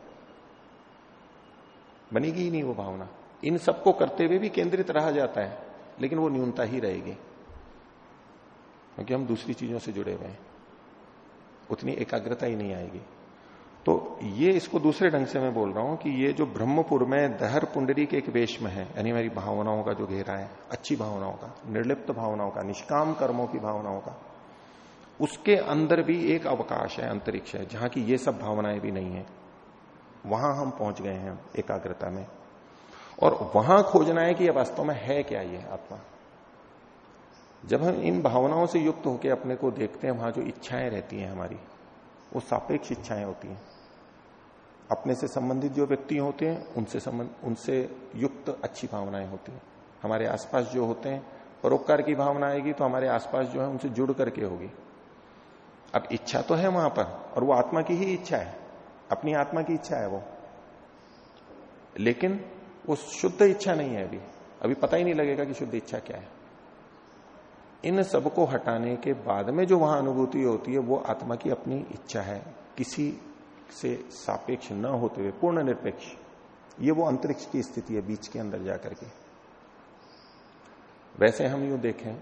बनेगी ही नहीं वो भावना। इन सबको करते हुए भी केंद्रित रहा जाता है, लेकिन वो न्यूनता ही रहेगी। क्योंकि हम दूसरी चीज़ों से जुड़े हुए हैं। उतनी एकाग्रता ही नहीं आएगी। तो ये इसको दूसरे ढंग से मैं बोल रहा हूँ कि ये जो ब्रह्मपुर में दहर पुंडरी के एक वेश में है, यानी मेरी भावनाओं का जो घेरा है, अच्छी भावनाओं का, निर्लिप्त भावनाओं का, निष्काम कर्मों की भावनाओं का उसके अंदर भी एक अवकाश है, अंतरिक्ष है, जहाँ की ये सब भावनाएँ भी नहीं है। वहाँ हम पहुँच गए हैं एकाग्रता में। और वहाँ खोजना है कि यह वास्तव में है क्या ये आत्मा? जब हम इन भावनाओं से युक्त होकर अपने को देखते हैं, वहाँ जो इच्छाएँ रहती हैं हमारी, वो सापेक्ष इच्छाएँ होती हैं। अपने से संबंधित जो व्यक्ति होते हैं, उनसे संबंध, उनसे युक्त अच्छी भावनाएँ होती हैं। हमारे आसपास जो होते हैं, परोपकार की भावना आएगी तो हमारे आसपास जो है उनसे जुड़ करके होगी। अब इच्छा तो है वहाँ पर, और वो आत्मा की ही इच्छा है। अपनी आत्मा की इच्छा है वो। लेकिन वो शुद्ध इच्छा नहीं है अभी। अभी पता ही नहीं लगेगा कि शुद्ध इच्छा क्या है। इन सबको हटाने के बाद में जो वहाँ अनुभूति होती है, वो आत्मा की अपनी इच्छा है। किसी से सापेक्ष न होते हुए, पूर्ण निरपेक्ष। ये वो अंतरिक्ष की स्थिति है बीच के अंदर जाकर के। वैसे हम यूँ देखें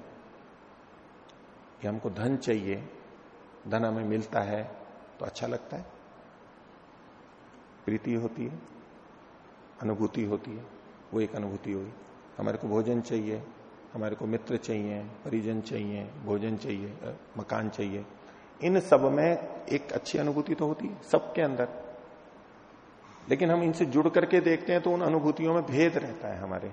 कि हमको धन चाहिए धन हमें मिलता है तो अच्छा लगता है। प्रीति होती है, अनुभूति होती है, वो एक अनुभूति हुई हमारे को भोजन चाहिए, हमारे को मित्र चाहिए, परिजन चाहिए, भोजन चाहिए मकान चाहिए। इन सब में एक अच्छी अनुभूति तो होती है, सबके अंदर। लेकिन हम इनसे जुड़ करके देखते हैं तो उन अनुभूतियों में भेद रहता है हमारे।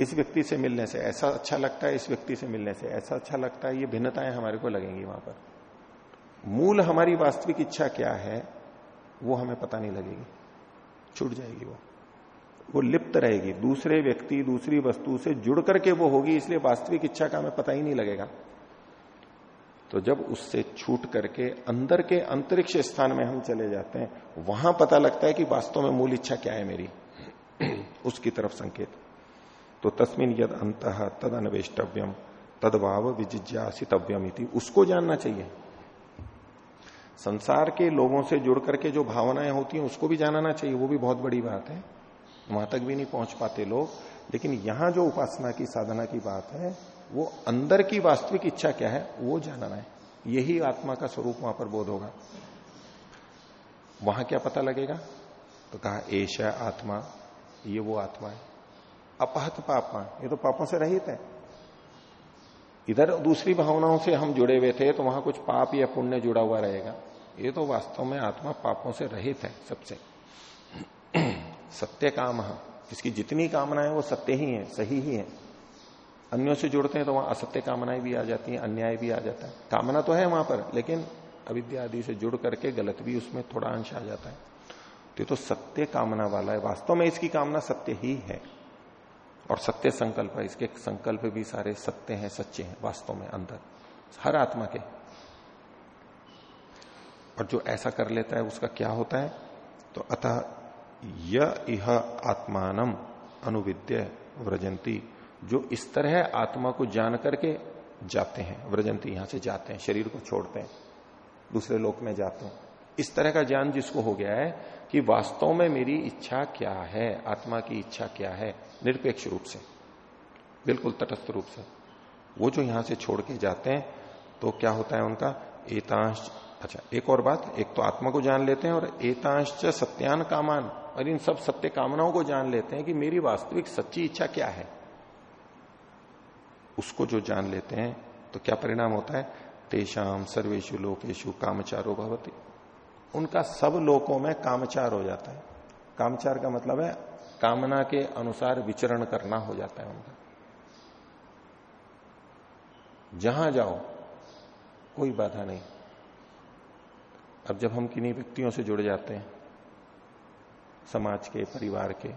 इस व्यक्ति से मिलने से, ऐसा अच्छा लगता है इस व्यक्ति से मिलने से, ऐसा अच्छा लगता है, ये भिन्नताएँ हमारे को लगेंगी वहाँ पर। मूल हमारी वास्तविक इच्छा क्या है, वो हमें पता नहीं लगेगी। छूट जाएगी वो। वो लिप्त रहेगी। दूसरे व्यक्ति, दूसरी वस्तु से जुड़ करके वो होगी, इसलिए वास्तविक इच्छा का हमें पता ही नहीं लगेगा। तो जब उससे छूट करके अंदर के अंतरिक्ष स्थान में हम चले जाते हैं, वहाँ पता लगता है कि वास्तव में मूल इच्छा क्या है मेरी। [clears throat] उसकी तरफ़ संकेत। तो तस्मिन यद अंत तद अनवेष्टव्यम तदभाव विजिज्ञासितव्यम उसको जानना चाहिए। संसार के लोगों से जुड़ करके जो भावनाएँ होती हैं, उसको भी जानना चाहिए। वो भी बहुत बड़ी बात है। वहाँ तक भी नहीं पहुँच पाते लोग। लेकिन यहाँ जो उपासना की, साधना की बात है, वो अंदर की वास्तविक इच्छा क्या है, वो जानना है। यही आत्मा का स्वरूप वहाँ पर बोध होगा। वहाँ क्या पता लगेगा? तो कहा एशा आत्मा, ये वो आत्मा है। अपहत पापा ये तो पापों से रहित है। इधर दूसरी भावनाओं से हम जुड़े हुए थे तो वहाँ कुछ पाप या पुण्य जुड़ा हुआ रहेगा। ये तो वास्तव में आत्मा पापों से रहित है सबसे। [clears throat] सत्य काम इसकी जितनी कामनाएँ वो सत्य ही है, सही ही है। अन्यों से जुड़ते हैं तो वहाँ असत्य कामनाएँ भी आ जाती हैं, अन्याय भी आ जाता है। कामना तो है वहाँ पर, लेकिन अविद्या आदि से जुड़ करके गलत भी उसमें थोड़ा अंश आ जाता है। तो ये तो सत्य कामना वाला है। वास्तव में इसकी कामना सत्य ही है। और सत्य संकल्प है, इसके संकल्प भी सारे सत्य हैं, सच्चे हैं, वास्तव में अंदर। हर आत्मा के। और जो ऐसा कर लेता है, उसका क्या होता है? तो अतः यह आत्मान अनुविद्य व्रजंती। जो इस तरह आत्मा को जान करके जाते हैं। व्रजंती यहाँ से जाते हैं, शरीर को छोड़ते हैं। दूसरे लोक में जाते हैं। इस तरह का ज्ञान जिसको हो गया है कि वास्तव में मेरी इच्छा क्या है? आत्मा की इच्छा क्या है? निरपेक्ष रूप से। बिल्कुल तटस्थ रूप से। वो जो यहाँ से छोड़ के जाते हैं तो क्या होता है उनका? एतांश अच्छा एक और बात, एक तो आत्मा को जान लेते हैं और एतांश सत्यान कामान। और इन सब सत्य कामनाओं को जान लेते हैं कि मेरी वास्तविक सच्ची इच्छा क्या है। उसको जो जान लेते हैं तो क्या परिणाम होता है? तेषाम सर्वेशु लोकेशु कामचारो भवती। उनका सब लोकों में कामचार हो जाता है। कामचार का मतलब है, कामना के अनुसार विचरण करना हो जाता है उनका। जहाँ जाओ, कोई बाधा नहीं। अब जब हम किन्हीं व्यक्तियों से जुड़ जाते हैं, समाज के, परिवार के,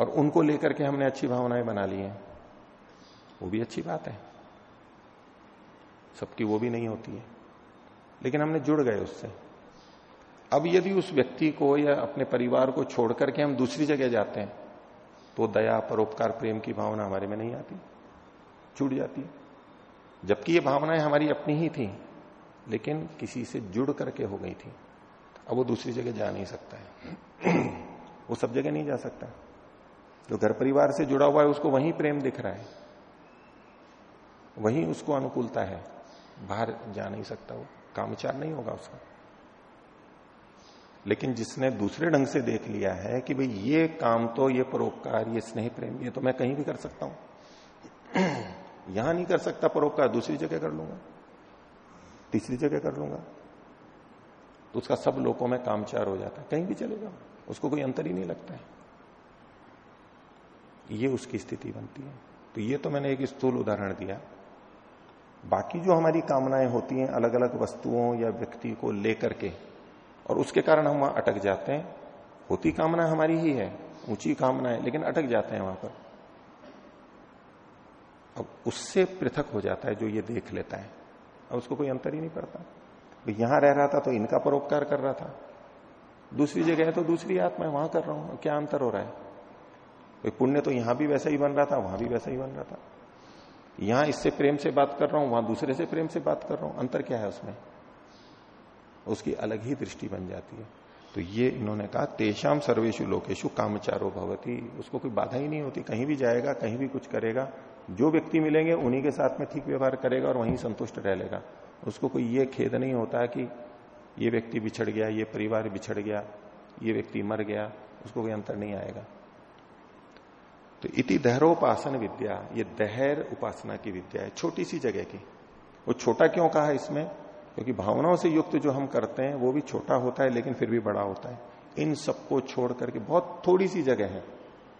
और उनको लेकर के हमने अच्छी भावनाएँ बना ली हैं, वो भी अच्छी बात है। सबकी वो भी नहीं होती है। लेकिन हमने जुड़ गए उससे। अब यदि उस व्यक्ति को या अपने परिवार को छोड़ करके हम दूसरी जगह जाते हैं तो दया, परोपकार, प्रेम की भावना हमारे में नहीं आती, छूट जाती जबकि ये भावनाएँ हमारी अपनी ही थी, लेकिन किसी से जुड़ करके हो गई थी। अब वो दूसरी जगह जा नहीं सकता है। [clears throat] वो सब जगह नहीं जा सकता। जो घर परिवार से जुड़ा हुआ है, उसको वहीं प्रेम दिख रहा है। वहीं उसको अनुकूलता है। बाहर जा नहीं सकता वो। कामचार नहीं होगा उसका। लेकिन जिसने दूसरे ढंग से देख लिया है कि भाई ये काम तो ये परोपकार, ये स्नेह प्रेम ये तो मैं कहीं भी कर सकता हूँ। [clears throat] यहाँ नहीं कर सकता परोपकार, दूसरी जगह कर लूँगा। तीसरी जगह कर लूँगा। तो उसका सब लोगों में कामचार हो जाता है। कहीं भी चलेगा उसको कोई अंतर ही नहीं लगता है। ये उसकी स्थिति बनती है। तो ये तो मैंने एक स्थूल उदाहरण दिया। बाकी जो हमारी कामनाएँ होती हैं अलग अलग वस्तुओं या व्यक्ति को लेकर के, और उसके कारण हम वहाँ अटक जाते हैं, होती कामना हमारी ही है, ऊँची कामना है लेकिन अटक जाते हैं वहाँ पर। अब उससे पृथक हो जाता है जो ये देख लेता है। अब उसको कोई अंतर ही नहीं पड़ता। तो यहाँ रह रहा था तो इनका परोपकार कर रहा था। दूसरी जगह है तो दूसरी आत्मा वहाँ कर रहा हूँ क्या अंतर हो रहा है? पुण्य तो यहाँ भी वैसा ही बन रहा था, वहाँ भी वैसा ही बन रहा था। यहाँ इससे प्रेम से बात कर रहा हूँ, वहाँ दूसरे से प्रेम से बात कर रहा हूँ। अंतर क्या है उसमें? उसकी अलग ही दृष्टि बन जाती है। तो ये इन्होंने कहा तेषाम सर्वेशु लोकेशु कामचारो भवती। उसको कोई बाधा ही नहीं होती, कहीं भी जाएगा, कहीं भी कुछ करेगा, जो व्यक्ति मिलेंगे, उन्हीं के साथ में ठीक व्यवहार करेगा और वहीं संतुष्ट रह लेगा। उसको कोई ये खेद नहीं होता कि ये व्यक्ति बिछड़ गया, ये परिवार बिछड़ गया, ये व्यक्ति मर गया, उसको कोई अंतर नहीं आएगा। तो इति दहरोपासन विद्या, ये दहर उपासना की विद्या है, छोटी सी जगह की। वो छोटा क्यों कहा इसमें? क्योंकि भावनाओं से युक्त जो हम करते हैं, वो भी छोटा होता है, लेकिन फिर भी बड़ा होता है। इन सबको छोड़ करके बहुत थोड़ी सी जगह है,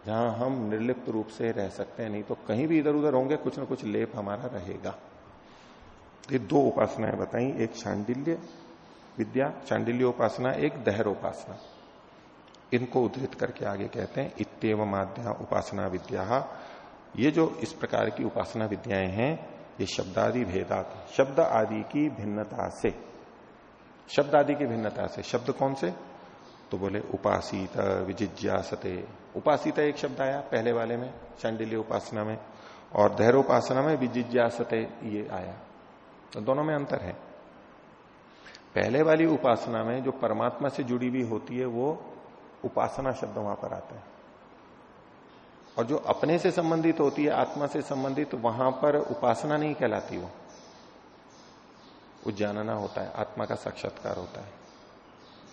जहाँ हम निर्लिप्त रूप से रह सकते हैं, नहीं तो कहीं भी इधर उधर होंगे, कुछ ना कुछ लेप हमारा रहेगा। ये दो उपासनाएँ बताई, एक शांडिल्य विद्या चांडिल्य उपासना एक दहर उपासना इनको उद्धृत करके आगे कहते हैं इतव माध्या उपासना विद्या। ये जो इस प्रकार की उपासना विद्याएँ हैं, ये शब्दादि भेदात। शब्द आदि की भिन्नता से। शब्द आदि की भिन्नता से। शब्द कौन से? तो बोले, उपासित विजिज्ञासते। उपासित एक शब्द आया पहले वाले में चांडिल्य उपासना में, और धैर्योपासना में विजिज्ञासते ये आया। तो दोनों में अंतर है। पहले वाली उपासना में जो परमात्मा से जुड़ी हुई होती है, वो उपासना शब्द वहाँ पर आता है। और जो अपने से संबंधित होती है, आत्मा से संबंधित, वहाँ पर उपासना नहीं कहलाती वो। वो जानना होता है, आत्मा का साक्षात्कार होता है।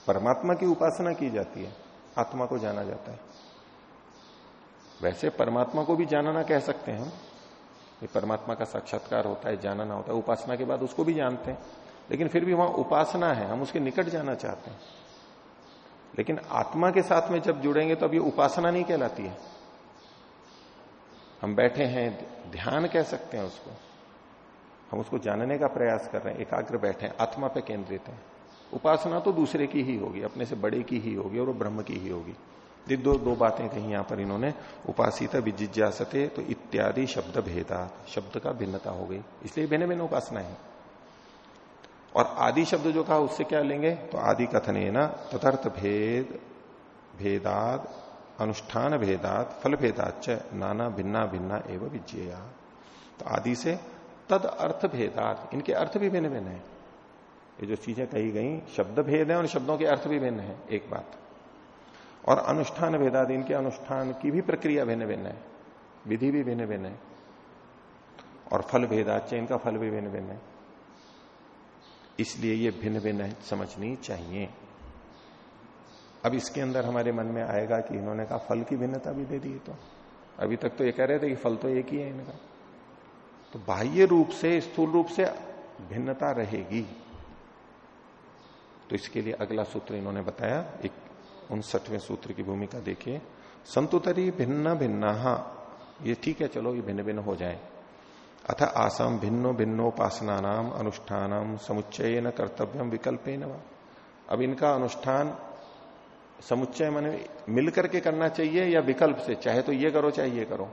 परमात्मा की उपासना की जाती है, आत्मा को जाना जाता है। वैसे परमात्मा को भी जानना कह सकते हैं हम। ये परमात्मा का साक्षात्कार होता है, जानना होता है, उपासना के बाद उसको भी जानते हैं। लेकिन फिर भी वहाँ उपासना है, हम उसके निकट जाना चाहते हैं। लेकिन आत्मा के साथ में जब जुड़ेंगे तो अब ये उपासना नहीं कहलाती है। हम बैठे हैं, ध्यान कह सकते हैं उसको। हम उसको जानने का प्रयास कर रहे हैं, एकाग्र बैठे हैं, आत्मा पे केंद्रित है। उपासना तो दूसरे की ही होगी, अपने से बड़े की ही होगी और वो ब्रह्म की ही होगी। ये दो दो बातें कही यहाँ पर इन्होंने, उपासित विजिज्ञासते तो इत्यादि शब्द भेदा, शब्द का भिन्नता हो गई। इसलिए भिन्न भिन्न उपासना है। और आदि शब्द जो कहा, उससे क्या लेंगे? तो आदि कथन है ना तदर्थ भेद, भेदाद, अनुष्ठान भेदात फल भेदाच नाना भिन्ना भिन्ना एवं विजया तो आदि से तद अर्थ भेदात इनके अर्थ भी भिन्न भिन्न है। ये जो चीज़ें कही गई, शब्द भेद है और शब्दों के अर्थ भी भिन्न है, एक बात। और अनुष्ठान भेदाद, इनके अनुष्ठान की भी प्रक्रिया भिन्न भिन्न है, विधि भी भिन्न भिन्न है। और फल भेदाच इनका फल भी भिन्न भिन्न है। इसलिए ये भिन्न भिन्न समझनी चाहिए। अब इसके अंदर हमारे मन में आएगा कि इन्होंने कहा फल की भिन्नता भी दे दी तो। अभी तक तो ये कह रहे थे कि फल तो एक ही है इनका। तो बाह्य रूप से, स्थूल रूप से भिन्नता रहेगी। तो इसके लिए अगला सूत्र इन्होंने बताया, एक उनसठवें सूत्र की भूमिका देखिए। संतुतरी भिन्न भिन्ना। ये ठीक है, चलो ये भिन्न भिन्न हो जाए। अथ आसम भिन्नो भिन्नोपासना नाम अनुष्ठान समुच्चय न कर्तव्यम विकल्प अब इनका अनुष्ठान समुच्चय मैंने मिलकर के करना चाहिए या विकल्प से? चाहे तो ये करो, चाहे ये करो।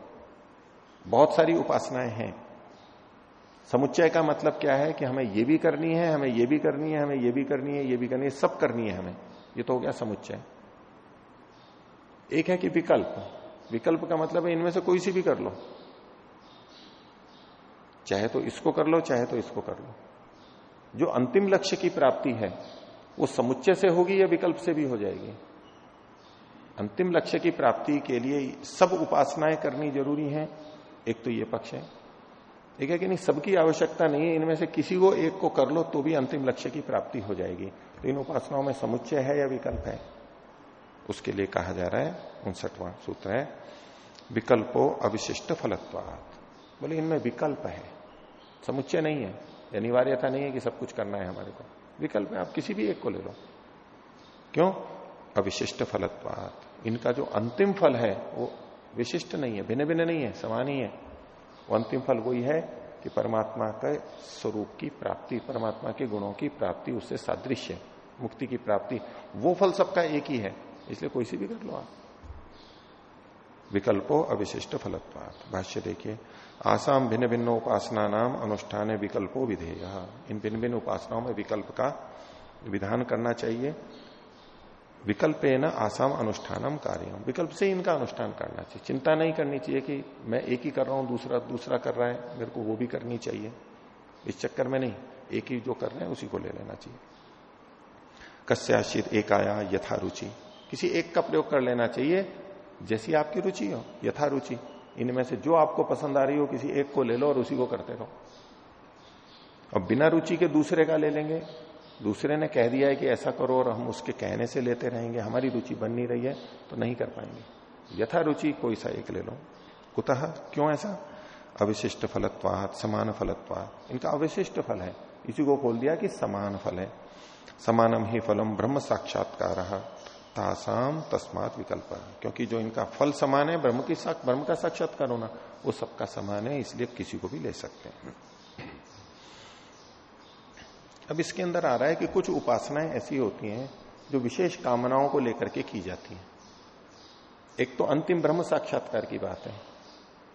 बहुत सारी उपासनाएँ हैं। समुच्चय का मतलब क्या है कि हमें ये भी करनी है, हमें ये भी करनी है, हमें ये भी करनी है, ये भी करनी है, सब करनी है हमें। ये तो हो गया समुच्चय। एक है कि विकल्प। विकल्प का मतलब है इनमें से कोई सी भी कर लो। चाहे तो इसको कर लो, चाहे तो इसको कर लो। जो अंतिम लक्ष्य की प्राप्ति है, वो समुच्चय से होगी या विकल्प से भी हो जाएगी? अंतिम लक्ष्य की प्राप्ति के लिए सब उपासनाएँ करनी ज़रूरी है। एक तो ये पक्ष है। एक है कि नहीं, सबकी आवश्यकता नहीं है, इनमें से किसी को एक को कर लो तो भी अंतिम लक्ष्य की प्राप्ति हो जाएगी। तो इन उपासनाओं में समुच्चय है या विकल्प है? उसके लिए कहा जा रहा है, उनसठवां सूत्र है, विकल्पो अविशिष्ट फलत्वात। बोले, इनमें विकल्प है। समुच्चय नहीं है। अनिवार्यता नहीं है कि सब कुछ करना है हमारे को। विकल्प है, आप किसी भी एक को ले लो। क्यों? अविशिष्ट फलत्वात। इनका जो अंतिम फल है, वो विशिष्ट नहीं है भिन्न भिन्न नहीं है, समान ही है। वो अंतिम फल वही है कि परमात्मा के स्वरूप की प्राप्ति, परमात्मा के गुणों की प्राप्ति, उससे सादृश्य, मुक्ति की प्राप्ति, वो फल सबका एक ही है। इसलिए कोई सी भी कर लो आप। विकल्पो अविशिष्ट फलत्वात। भाष्य देखिए आसाम भिन्न भिन्न उपासना नाम अनुष्ठान विकल्पो विधेय। इन भिन्न भिन्न उपासनाओं में विकल्प का विधान करना चाहिए। विकल्प न आसाम अनुष्ठानम कार्य विकल्प से इनका अनुष्ठान करना चाहिए। चिंता नहीं करनी चाहिए कि मैं एक ही कर रहा हूँ, दूसरा दूसरा कर रहा है, मेरे को वो भी करनी चाहिए। इस चक्कर में नहीं, एक ही जो कर रहे हैं, उसी को ले लेना चाहिए। कस्याशित एक आया यथा रुचि। किसी एक का प्रयोग कर लेना चाहिए, जैसी आपकी रुचि हो, यथा रुचि। इनमें से जो आपको पसंद आ रही हो, किसी एक को ले लो और उसी को करते रहो। अब बिना रुचि के दूसरे का ले लेंगे। दूसरे ने कह दिया है कि ऐसा करो और हम उसके कहने से लेते रहेंगे। हमारी रुचि बन नहीं रही है तो नहीं कर पाएँगे। यथा रुचि, कोई सा एक ले लो। कुतः? क्यों ऐसा? अविशिष्ट फलत्वात, समान फलत्वात। इनका अविशिष्ट फल है। इसी को खोल दिया कि समान फल है। समानम ही फलम ब्रह्म साक्षात्कार। तासाम तस्मात विकल्प। क्योंकि जो इनका फल समान है, ब्रह्म की साक्ष ब्रह्म का साक्षात्कार होना, वो सबका समान है, इसलिए किसी को भी ले सकते हैं। अब इसके अंदर आ रहा है कि कुछ उपासनाएँ ऐसी होती हैं, जो विशेष कामनाओं को लेकर के की जाती हैं। एक तो अंतिम ब्रह्म साक्षात्कार की बात है।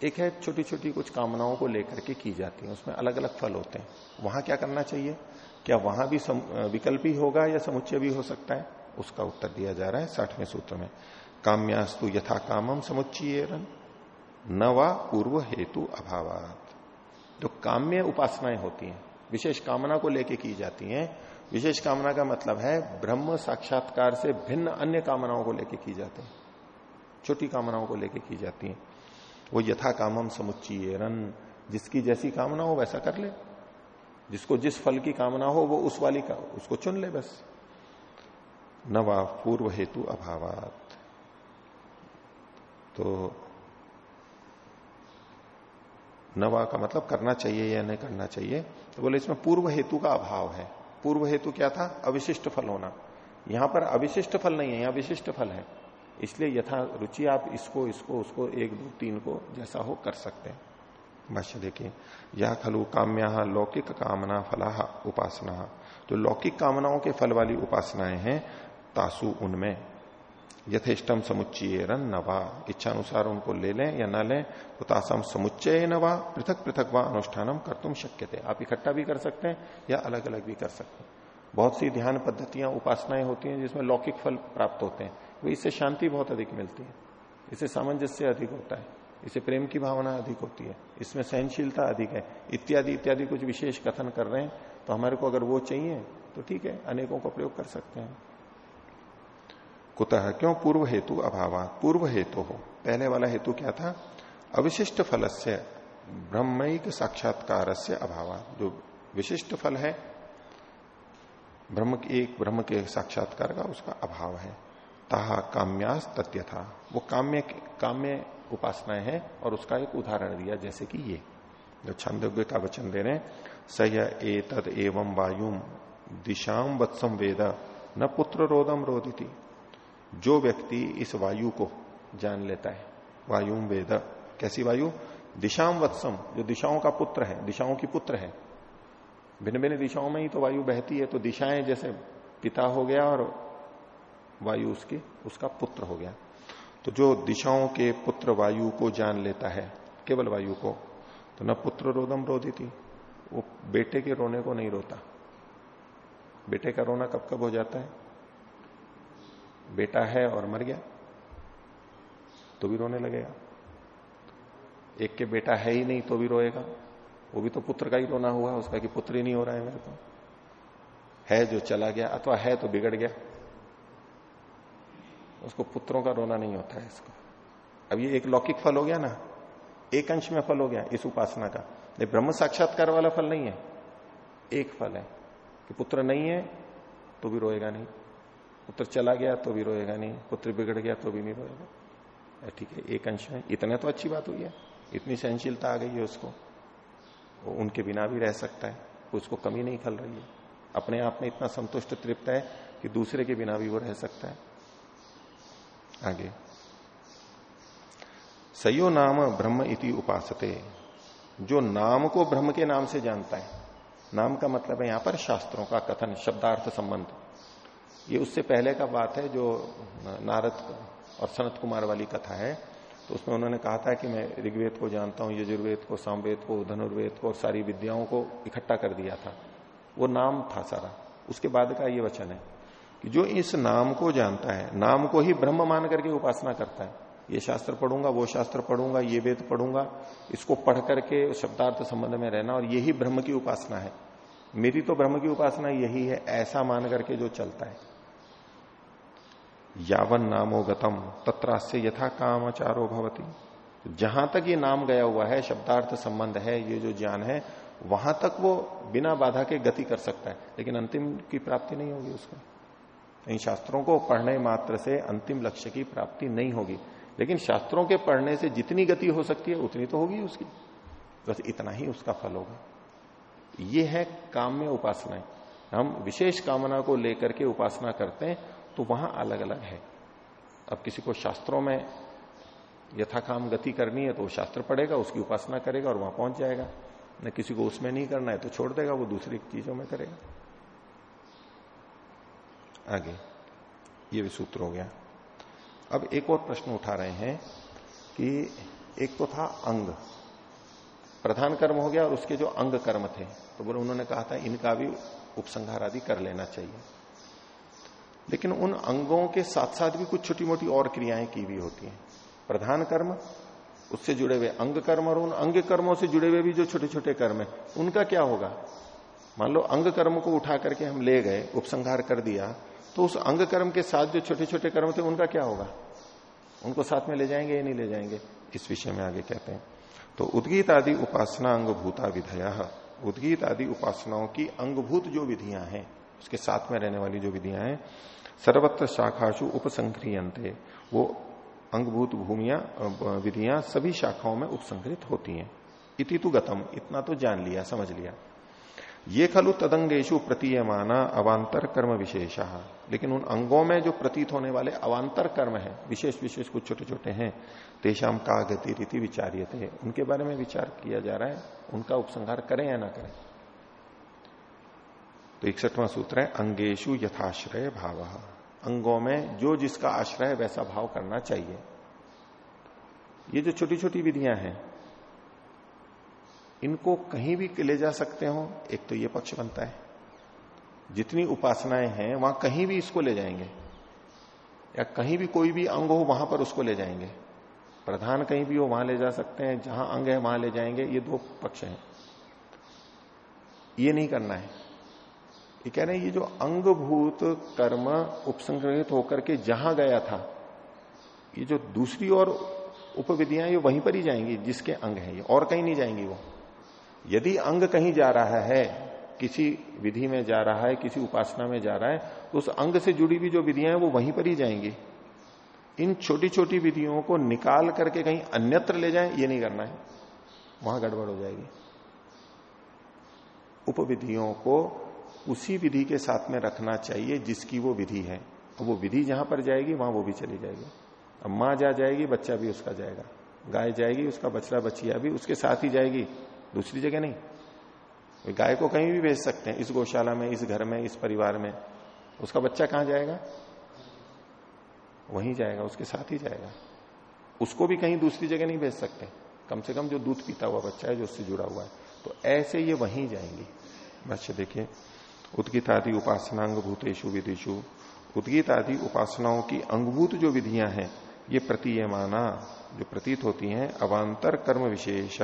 एक है छोटी छोटी कुछ कामनाओं को लेकर के की जाती है, उसमें अलग अलग फल होते हैं। वहाँ क्या करना चाहिए? क्या वहाँ भी विकल्प ही होगा या समुच्चय भी हो सकता है? उसका उत्तर दिया जा रहा है साठवें सूत्र में। काम्यास्तु यथा कामम समुच्चय न वा पूर्व हेतु अभावात। जो काम्य उपासनाएँ होती हैं, विशेष कामना को लेके की जाती हैं, विशेष कामना का मतलब है ब्रह्म साक्षात्कार से भिन्न अन्य कामनाओं को लेके की जाती है, छोटी कामनाओं को लेके की जाती हैं। वो यथा कामम समुच्चय जिसकी जैसी कामना हो वैसा कर ले। जिसको जिस फल की कामना हो वो उस वाली का, उसको चुन ले बस। नवा पूर्व हेतु अभावात। तो नवा का मतलब करना चाहिए या नहीं करना चाहिए? तो बोले, इसमें पूर्व हेतु का अभाव है। पूर्व हेतु क्या था? अविशिष्ट फल होना। यहाँ पर अविशिष्ट फल नहीं है, यहाँ विशिष्ट फल है। इसलिए यथा रुचि आप इसको इसको, उसको, एक, दो, तीन को जैसा हो कर सकते हैं। भाष्य देखिए, यह खलु काम्या लौकिक कामना फला उपासना। जो लौकिक कामनाओं के फल वाली उपासनाएँ हैं। तासु उनमें। यथेष्टम समुच्चय नवा। इच्छा अनुसार उनको ले लें या ना लें तो तासम समुच्चय नवा, पृथक पृथक व अनुष्ठानम कर तुम शक्य थे आप इकट्ठा भी कर सकते हैं या अलग अलग भी कर सकते हैं। बहुत सी ध्यान पद्धतियाँ, उपासनाएँ होती हैं जिसमें लौकिक फल प्राप्त होते हैं। वो इससे शांति बहुत अधिक मिलती है। इससे सामंजस्य अधिक होता है। इसे प्रेम की भावना अधिक होती है। इसमें सहनशीलता अधिक है। इत्यादि इत्यादि कुछ विशेष कथन कर रहे हैं तो हमारे को अगर वो चाहिए तो ठीक है, अनेकों का प्रयोग कर सकते हैं। कुतः क्यों? पूर्व हेतु अभाव पूर्व हेतु हो। पहले वाला हेतु क्या था? अविशिष्ट फल से ब्रह्मिक साक्षात्कार से अभाव जो विशिष्ट फल है, ब्रह्म के एक, ब्रह्म के साक्षात्कार का उसका अभाव है। ताहा काम्यास तथ्य था वो काम्य काम्य उपासनाएँ हैं और उसका एक उदाहरण दिया, जैसे कि ये। जो छंदोग्य का वचन दे रहे सय ए तद एवं वायुम दिशाम वत्सम वेद, न पुत्र रोदम रोदिति। जो व्यक्ति इस वायु को जान लेता है वायु वेद। कैसी वायु? दिशाम वत्सम, जो दिशाओं का पुत्र है, दिशाओं की पुत्र है। भिन्न भिन्न दिशाओं में ही तो वायु बहती है तो दिशाएँ जैसे पिता हो गया और वायु उसकी, उसका पुत्र हो गया। तो जो दिशाओं के पुत्र वायु को जान लेता है, केवल वायु को तो न पुत्र रोदम रोधी थी वो बेटे के रोने को नहीं रोता। बेटे का रोना कब कब हो जाता है? बेटा है और मर गया तो भी रोने लगेगा। एक के बेटा है ही नहीं तो भी रोएगा। वो भी तो पुत्र का ही रोना हुआ, उसका कि पुत्र ही नहीं हो रहा है मेरे को है जो चला गया, अथवा है तो बिगड़ गया। उसको पुत्रों का रोना नहीं होता है इसको। अब ये एक लौकिक फल हो गया ना, एक अंश में फल हो गया इस उपासना का। ये ब्रह्म साक्षात्कार वाला फल नहीं है। एक फल है कि पुत्र नहीं है तो भी रोएगा नहीं। पुत्र चला गया तो भी रोएगा नहीं, पुत्र बिगड़ गया तो भी नहीं रोएगा। ठीक है, एक अंश में इतने तो अच्छी बात हुई है। इतनी सहनशीलता आ गई है उसको। वो उनके बिना भी रह सकता है। उसको कमी नहीं खल रही है। अपने आप में इतना संतुष्ट तृप्त है कि दूसरे के बिना भी वो रह सकता है। आगे। सयो नाम ब्रह्म इति उपासते। जो नाम को ब्रह्म के नाम से जानता है। नाम का मतलब है यहाँ पर शास्त्रों का कथन, शब्दार्थ संबंध। ये उससे पहले का बात है जो नारद और सनत कुमार वाली कथा है। तो उसमें उन्होंने कहा था कि मैं ऋग्वेद को जानता हूँ, यजुर्वेद को, सामवेद को, धनुर्वेद को सारी विद्याओं को इकट्ठा कर दिया था। वो नाम था सारा। उसके बाद का ये वचन है कि जो इस नाम को जानता है, नाम को ही ब्रह्म मान करके उपासना करता है। ये शास्त्र पढ़ूँगा, वो शास्त्र पढ़ूँगा, ये वेद पढ़ूँगा, इसको पढ़ करके शब्दार्थ संबंध में रहना और यही ब्रह्म की उपासना है। मेरी तो ब्रह्म की उपासना यही है, ऐसा मान करके जो चलता है। यावन नामो गतम, तत्रास्य यथा कामचारो भवती। जहाँ तक ये नाम गया हुआ है, शब्दार्थ संबंध है, ये जो ज्ञान है, वहाँ तक वो बिना बाधा के गति कर सकता है, लेकिन अंतिम की प्राप्ति नहीं होगी उसको। इन शास्त्रों को पढ़ने मात्र से अंतिम लक्ष्य की प्राप्ति नहीं होगी। लेकिन शास्त्रों के पढ़ने से जितनी गति हो सकती है, उतनी तो होगी उसकी। बस इतना ही उसका फल होगा। ये है काम में उपासनाएँ हम विशेष कामना को लेकर के उपासना करते हैं तो वहाँ अलग अलग है। अब किसी को शास्त्रों में यथा काम गति करनी है तो वो शास्त्र पढ़ेगा, उसकी उपासना करेगा और वहाँ पहुँच जाएगा। न किसी को उसमें नहीं करना है तो छोड़ देगा, वो दूसरी चीज़ों में करेगा। आगे, ये भी सूत्र हो गया। अब एक और प्रश्न उठा रहे हैं कि एक तो था अंग। प्रधान कर्म हो गया और उसके जो अंग कर्म थे तो बोले उन्होंने कहा था, इनका भी उपसंहार आदि कर लेना चाहिए। लेकिन उन अंगों के साथ साथ भी कुछ छोटी मोटी और क्रियाएँ की भी होती हैं। प्रधान कर्म, उससे जुड़े हुए अंग कर्म और उन अंग कर्मों से जुड़े हुए भी जो छोटे छोटे कर्म है, उनका क्या होगा? मान लो अंग कर्म को उठा करके हम ले गए, उपसंहार कर दिया तो उस अंग कर्म के साथ जो छोटे छोटे कर्म थे, उनका क्या होगा? उनको साथ में ले जाएँगे या नहीं ले जाएँगे? इस विषय में आगे कहते हैं। तो उद्गीत आदि उपासना अंग भूता विधया। उद्गीत आदि उपासनाओं की अंगभूत जो विधियाँ हैं, उसके साथ में रहने वाली जो विधियाँ हैं, सर्वत्र शाखाशु उपसंक्रियंते वो अंगभूत भूमिया विधियाँ सभी शाखाओं में उपसंकृत होती हैं। इति तो गतम, इतना तो जान लिया, समझ लिया। ये खलु तदंगेशु प्रतीयमाना अवांतर कर्म विशेषा। लेकिन उन अंगों में जो प्रतीत होने वाले अवांतर कर्म है, विशेष विशेष कुछ छोटे छोटे हैं तेषाम का गति रीति विचार्य थे उनके बारे में विचार किया जा रहा है, उनका उपसंहार करें या ना करें? तो इकसठवां सूत्र है अंगेशु यथाश्रय भाव। अंगों में जो जिसका आश्रय वैसा भाव करना चाहिए। ये जो छोटी छोटी विधियाँ हैं इनको कहीं भी ले जा सकते हो, एक तो ये पक्ष बनता है। जितनी उपासनाएँ हैं, वहाँ कहीं भी इसको ले जाएँगे। या कहीं भी कोई भी अंग हो, वहाँ पर उसको ले जाएँगे। प्रधान कहीं भी हो, वहाँ ले जा सकते हैं। जहाँ अंग है, वहाँ ले जाएँगे। ये दो पक्ष हैं। ये नहीं करना है। ये कह रहे हैं, ये जो अंगभूत कर्म उपसंग्रहित होकर के जहाँ गया था, ये जो दूसरी और उपविधियाँ, ये वहीं पर ही जाएँगी, जिसके अंग है। ये और कहीं नहीं जाएँगी वो। यदि अंग कहीं जा रहा है, किसी विधि में जा रहा है, किसी उपासना में जा रहा है तो उस अंग से जुड़ी हुई जो विधियाँ हैं वो वहीं पर ही जाएँगी। इन छोटी छोटी विधियों को निकाल करके कहीं अन्यत्र ले जाएँ, ये नहीं करना है। वहाँ गड़बड़ हो जाएगी। उपविधियों को उसी विधि के साथ में रखना चाहिए जिसकी वो विधि है। अब वो विधि जहाँ पर जाएगी, वहाँ वो भी चली जाएगी। अब माँ जा जाएगी, बच्चा भी उसका जाएगा। गाय जाएगी, उसका बछड़ा बचिया भी उसके साथ ही जाएगी। दूसरी जगह नहीं। गाय को कहीं भी भेज सकते हैं, इस गौशाला में, इस घर में, इस परिवार में। उसका बच्चा कहाँ जाएगा? वहीं जाएगा, उसके साथ ही जाएगा। उसको भी कहीं दूसरी जगह नहीं भेज सकते। कम से कम जो दूध पीता हुआ बच्चा है, जो उससे जुड़ा हुआ है। तो ऐसे ये वहीं जाएँगी। बच्चे देखिए उदगित आदि उपासनांग भूतेशु विधिशु उदगित आदि उपासनाओं की अंगभूत जो विधियाँ हैं, ये प्रतीयमाना, जो प्रतीत होती हैं अवांतर कर्म विशेष।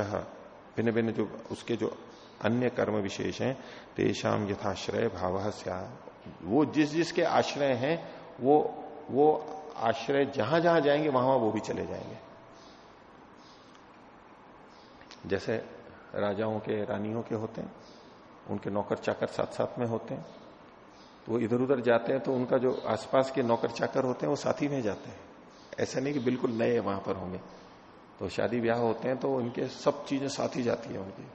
भिन्न भिन्न जो उसके जो अन्य कर्म विशेष हैं तेषाम यथाश्रय भाव वो जिस जिसके आश्रय हैं, वो वो आश्रय जहाँ जहाँ जाएँगे, वहाँ वहाँ वो भी चले जाएँगे। जैसे राजाओं के, रानियों के होते हैं, उनके नौकर चाकर साथ साथ में होते हैं तो वो इधर उधर जाते हैं तो उनका जो आसपास के नौकर चाकर होते हैं, वो साथी में जाते हैं। ऐसा नहीं कि बिल्कुल नए वहाँ पर होंगे। तो शादी ब्याह होते हैं तो उनके सब चीज़ें साथ ही जाती है उनकी।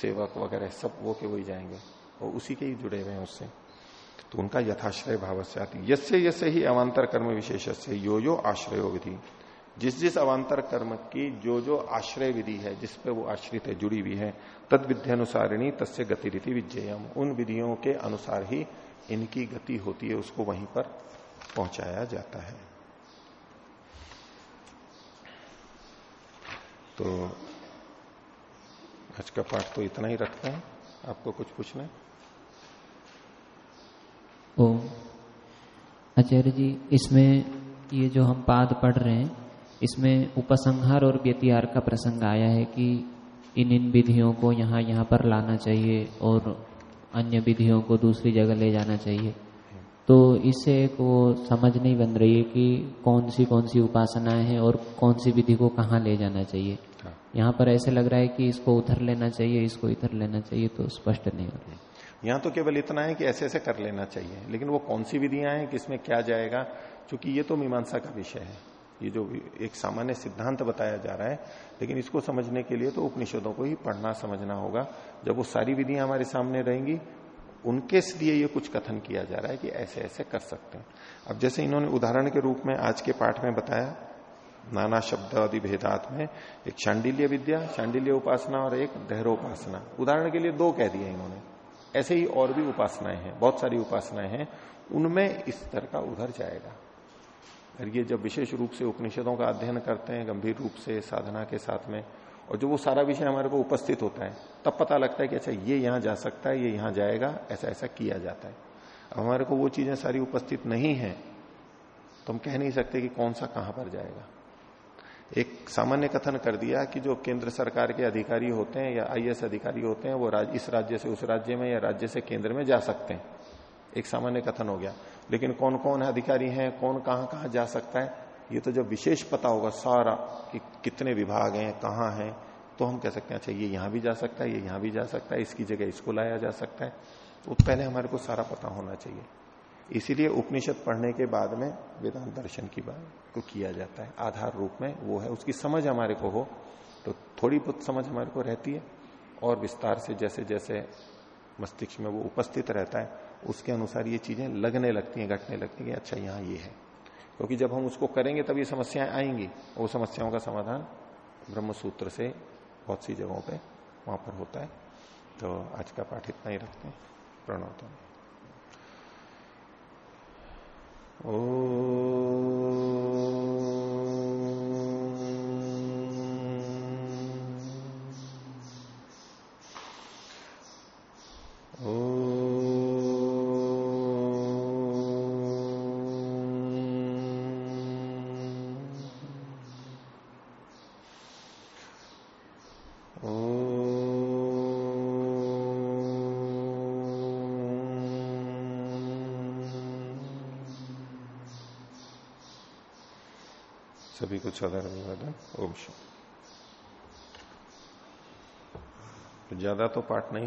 सेवक वगैरह सब वो के वही जाएँगे और उसी के ही जुड़े हुए हैं उससे। तो उनका यथाश्रय भाव से आती यसे यसे ही अवान्तर कर्म विशेष से यो यो आश्रय विधि। जिस जिस अवान्तर कर्म की जो जो आश्रय विधि है, जिस पे वो आश्रित है, जुड़ी हुई है तद विद्यानुसारिणी तस्य गतिरिति विजयम उन विधियों के अनुसार ही इनकी गति होती है, उसको वहीं पर पहुँचाया जाता है। तो आज का पाठ तो इतना ही रखते हैं। आपको कुछ पूछना है? ओ आचार्य जी, इसमें ये जो हम पाद पढ़ रहे हैं, इसमें उपसंहार और व्यतिहार का प्रसंग आया है कि इन इन विधियों को यहाँ यहाँ पर लाना चाहिए और अन्य विधियों को दूसरी जगह ले जाना चाहिए। तो इससे एक वो समझ नहीं बन रही है कि कौन सी कौन सी उपासनाएँ हैं और कौन सी विधि को कहाँ ले जाना चाहिए। हाँ। यहाँ पर ऐसे लग रहा है कि इसको उधर लेना चाहिए इसको इधर लेना चाहिए तो स्पष्ट नहीं हो रहा है। यहाँ तो केवल इतना है कि ऐसे ऐसे कर लेना चाहिए लेकिन वो कौन सी विधियाँ हैं किसमें क्या जाएगा क्योंकि ये तो मीमांसा का विषय है। ये जो एक सामान्य सिद्धांत बताया जा रहा है लेकिन इसको समझने के लिए तो उपनिषदों को ही पढ़ना समझना होगा। जब वो सारी विधियाँ हमारे सामने रहेंगी उनके लिए ये कुछ कथन किया जा रहा है कि ऐसे ऐसे कर सकते हैं। अब जैसे इन्होंने उदाहरण के रूप में आज के पाठ में बताया, नाना शब्द आदि भेदात में एक शांडिल्य विद्या, शांडिल्य उपासना और एक दहरोपासना उदाहरण के लिए दो कह दिए इन्होंने। ऐसे ही और भी उपासनाएँ हैं, बहुत सारी उपासनाएँ हैं, उनमें इस तरह का उधर जाएगा। और ये जब विशेष रूप से उपनिषदों का अध्ययन करते हैं, गंभीर रूप से साधना के साथ में और जो वो सारा विषय हमारे को उपस्थित होता है तब पता लगता है कि अच्छा ये यहाँ जा सकता है ये यहाँ जाएगा ऐसा ऐसा किया जाता है। अब हमारे को वो चीज़ें सारी उपस्थित नहीं है तो हम कह नहीं सकते कि कौन सा कहाँ पर जाएगा। एक सामान्य कथन कर दिया कि जो केंद्र सरकार के अधिकारी होते हैं या आईएएस अधिकारी होते हैं वो राज, इस राज्य से उस राज्य में या राज्य से केंद्र में जा सकते हैं। एक सामान्य कथन हो गया। लेकिन कौन कौन अधिकारी हैं कौन कहाँ कहाँ जा सकता है ये तो जब विशेष पता होगा सारा कि कितने विभाग हैं, कहाँ हैं तो हम कह सकते हैं अच्छा ये यहाँ भी जा सकता है, ये यहाँ भी जा सकता है, इसकी जगह इसको लाया जा सकता है। तो पहले हमारे को सारा पता होना चाहिए। इसीलिए उपनिषद पढ़ने के बाद में वेदांत दर्शन की बात को किया जाता है। आधार रूप में वो है, उसकी समझ हमारे को हो तो थोड़ी बहुत समझ हमारे को रहती है। और विस्तार से जैसे जैसे मस्तिष्क में वो उपस्थित रहता है, उसके अनुसार ये चीज़ें लगने लगती हैं, घटने लगती हैं अच्छा यहाँ ये है। क्योंकि जब हम उसको करेंगे तब ये समस्याएँ आएँगी। वो समस्याओं का समाधान ब्रह्म सूत्र से बहुत सी जगहों पे वहाँ पर होता है। तो आज का पाठ इतना ही रखते हैं। प्रणव तो ओ सभी को साधारण अभिवादन ओम ज़्यादा तो पाठ नहीं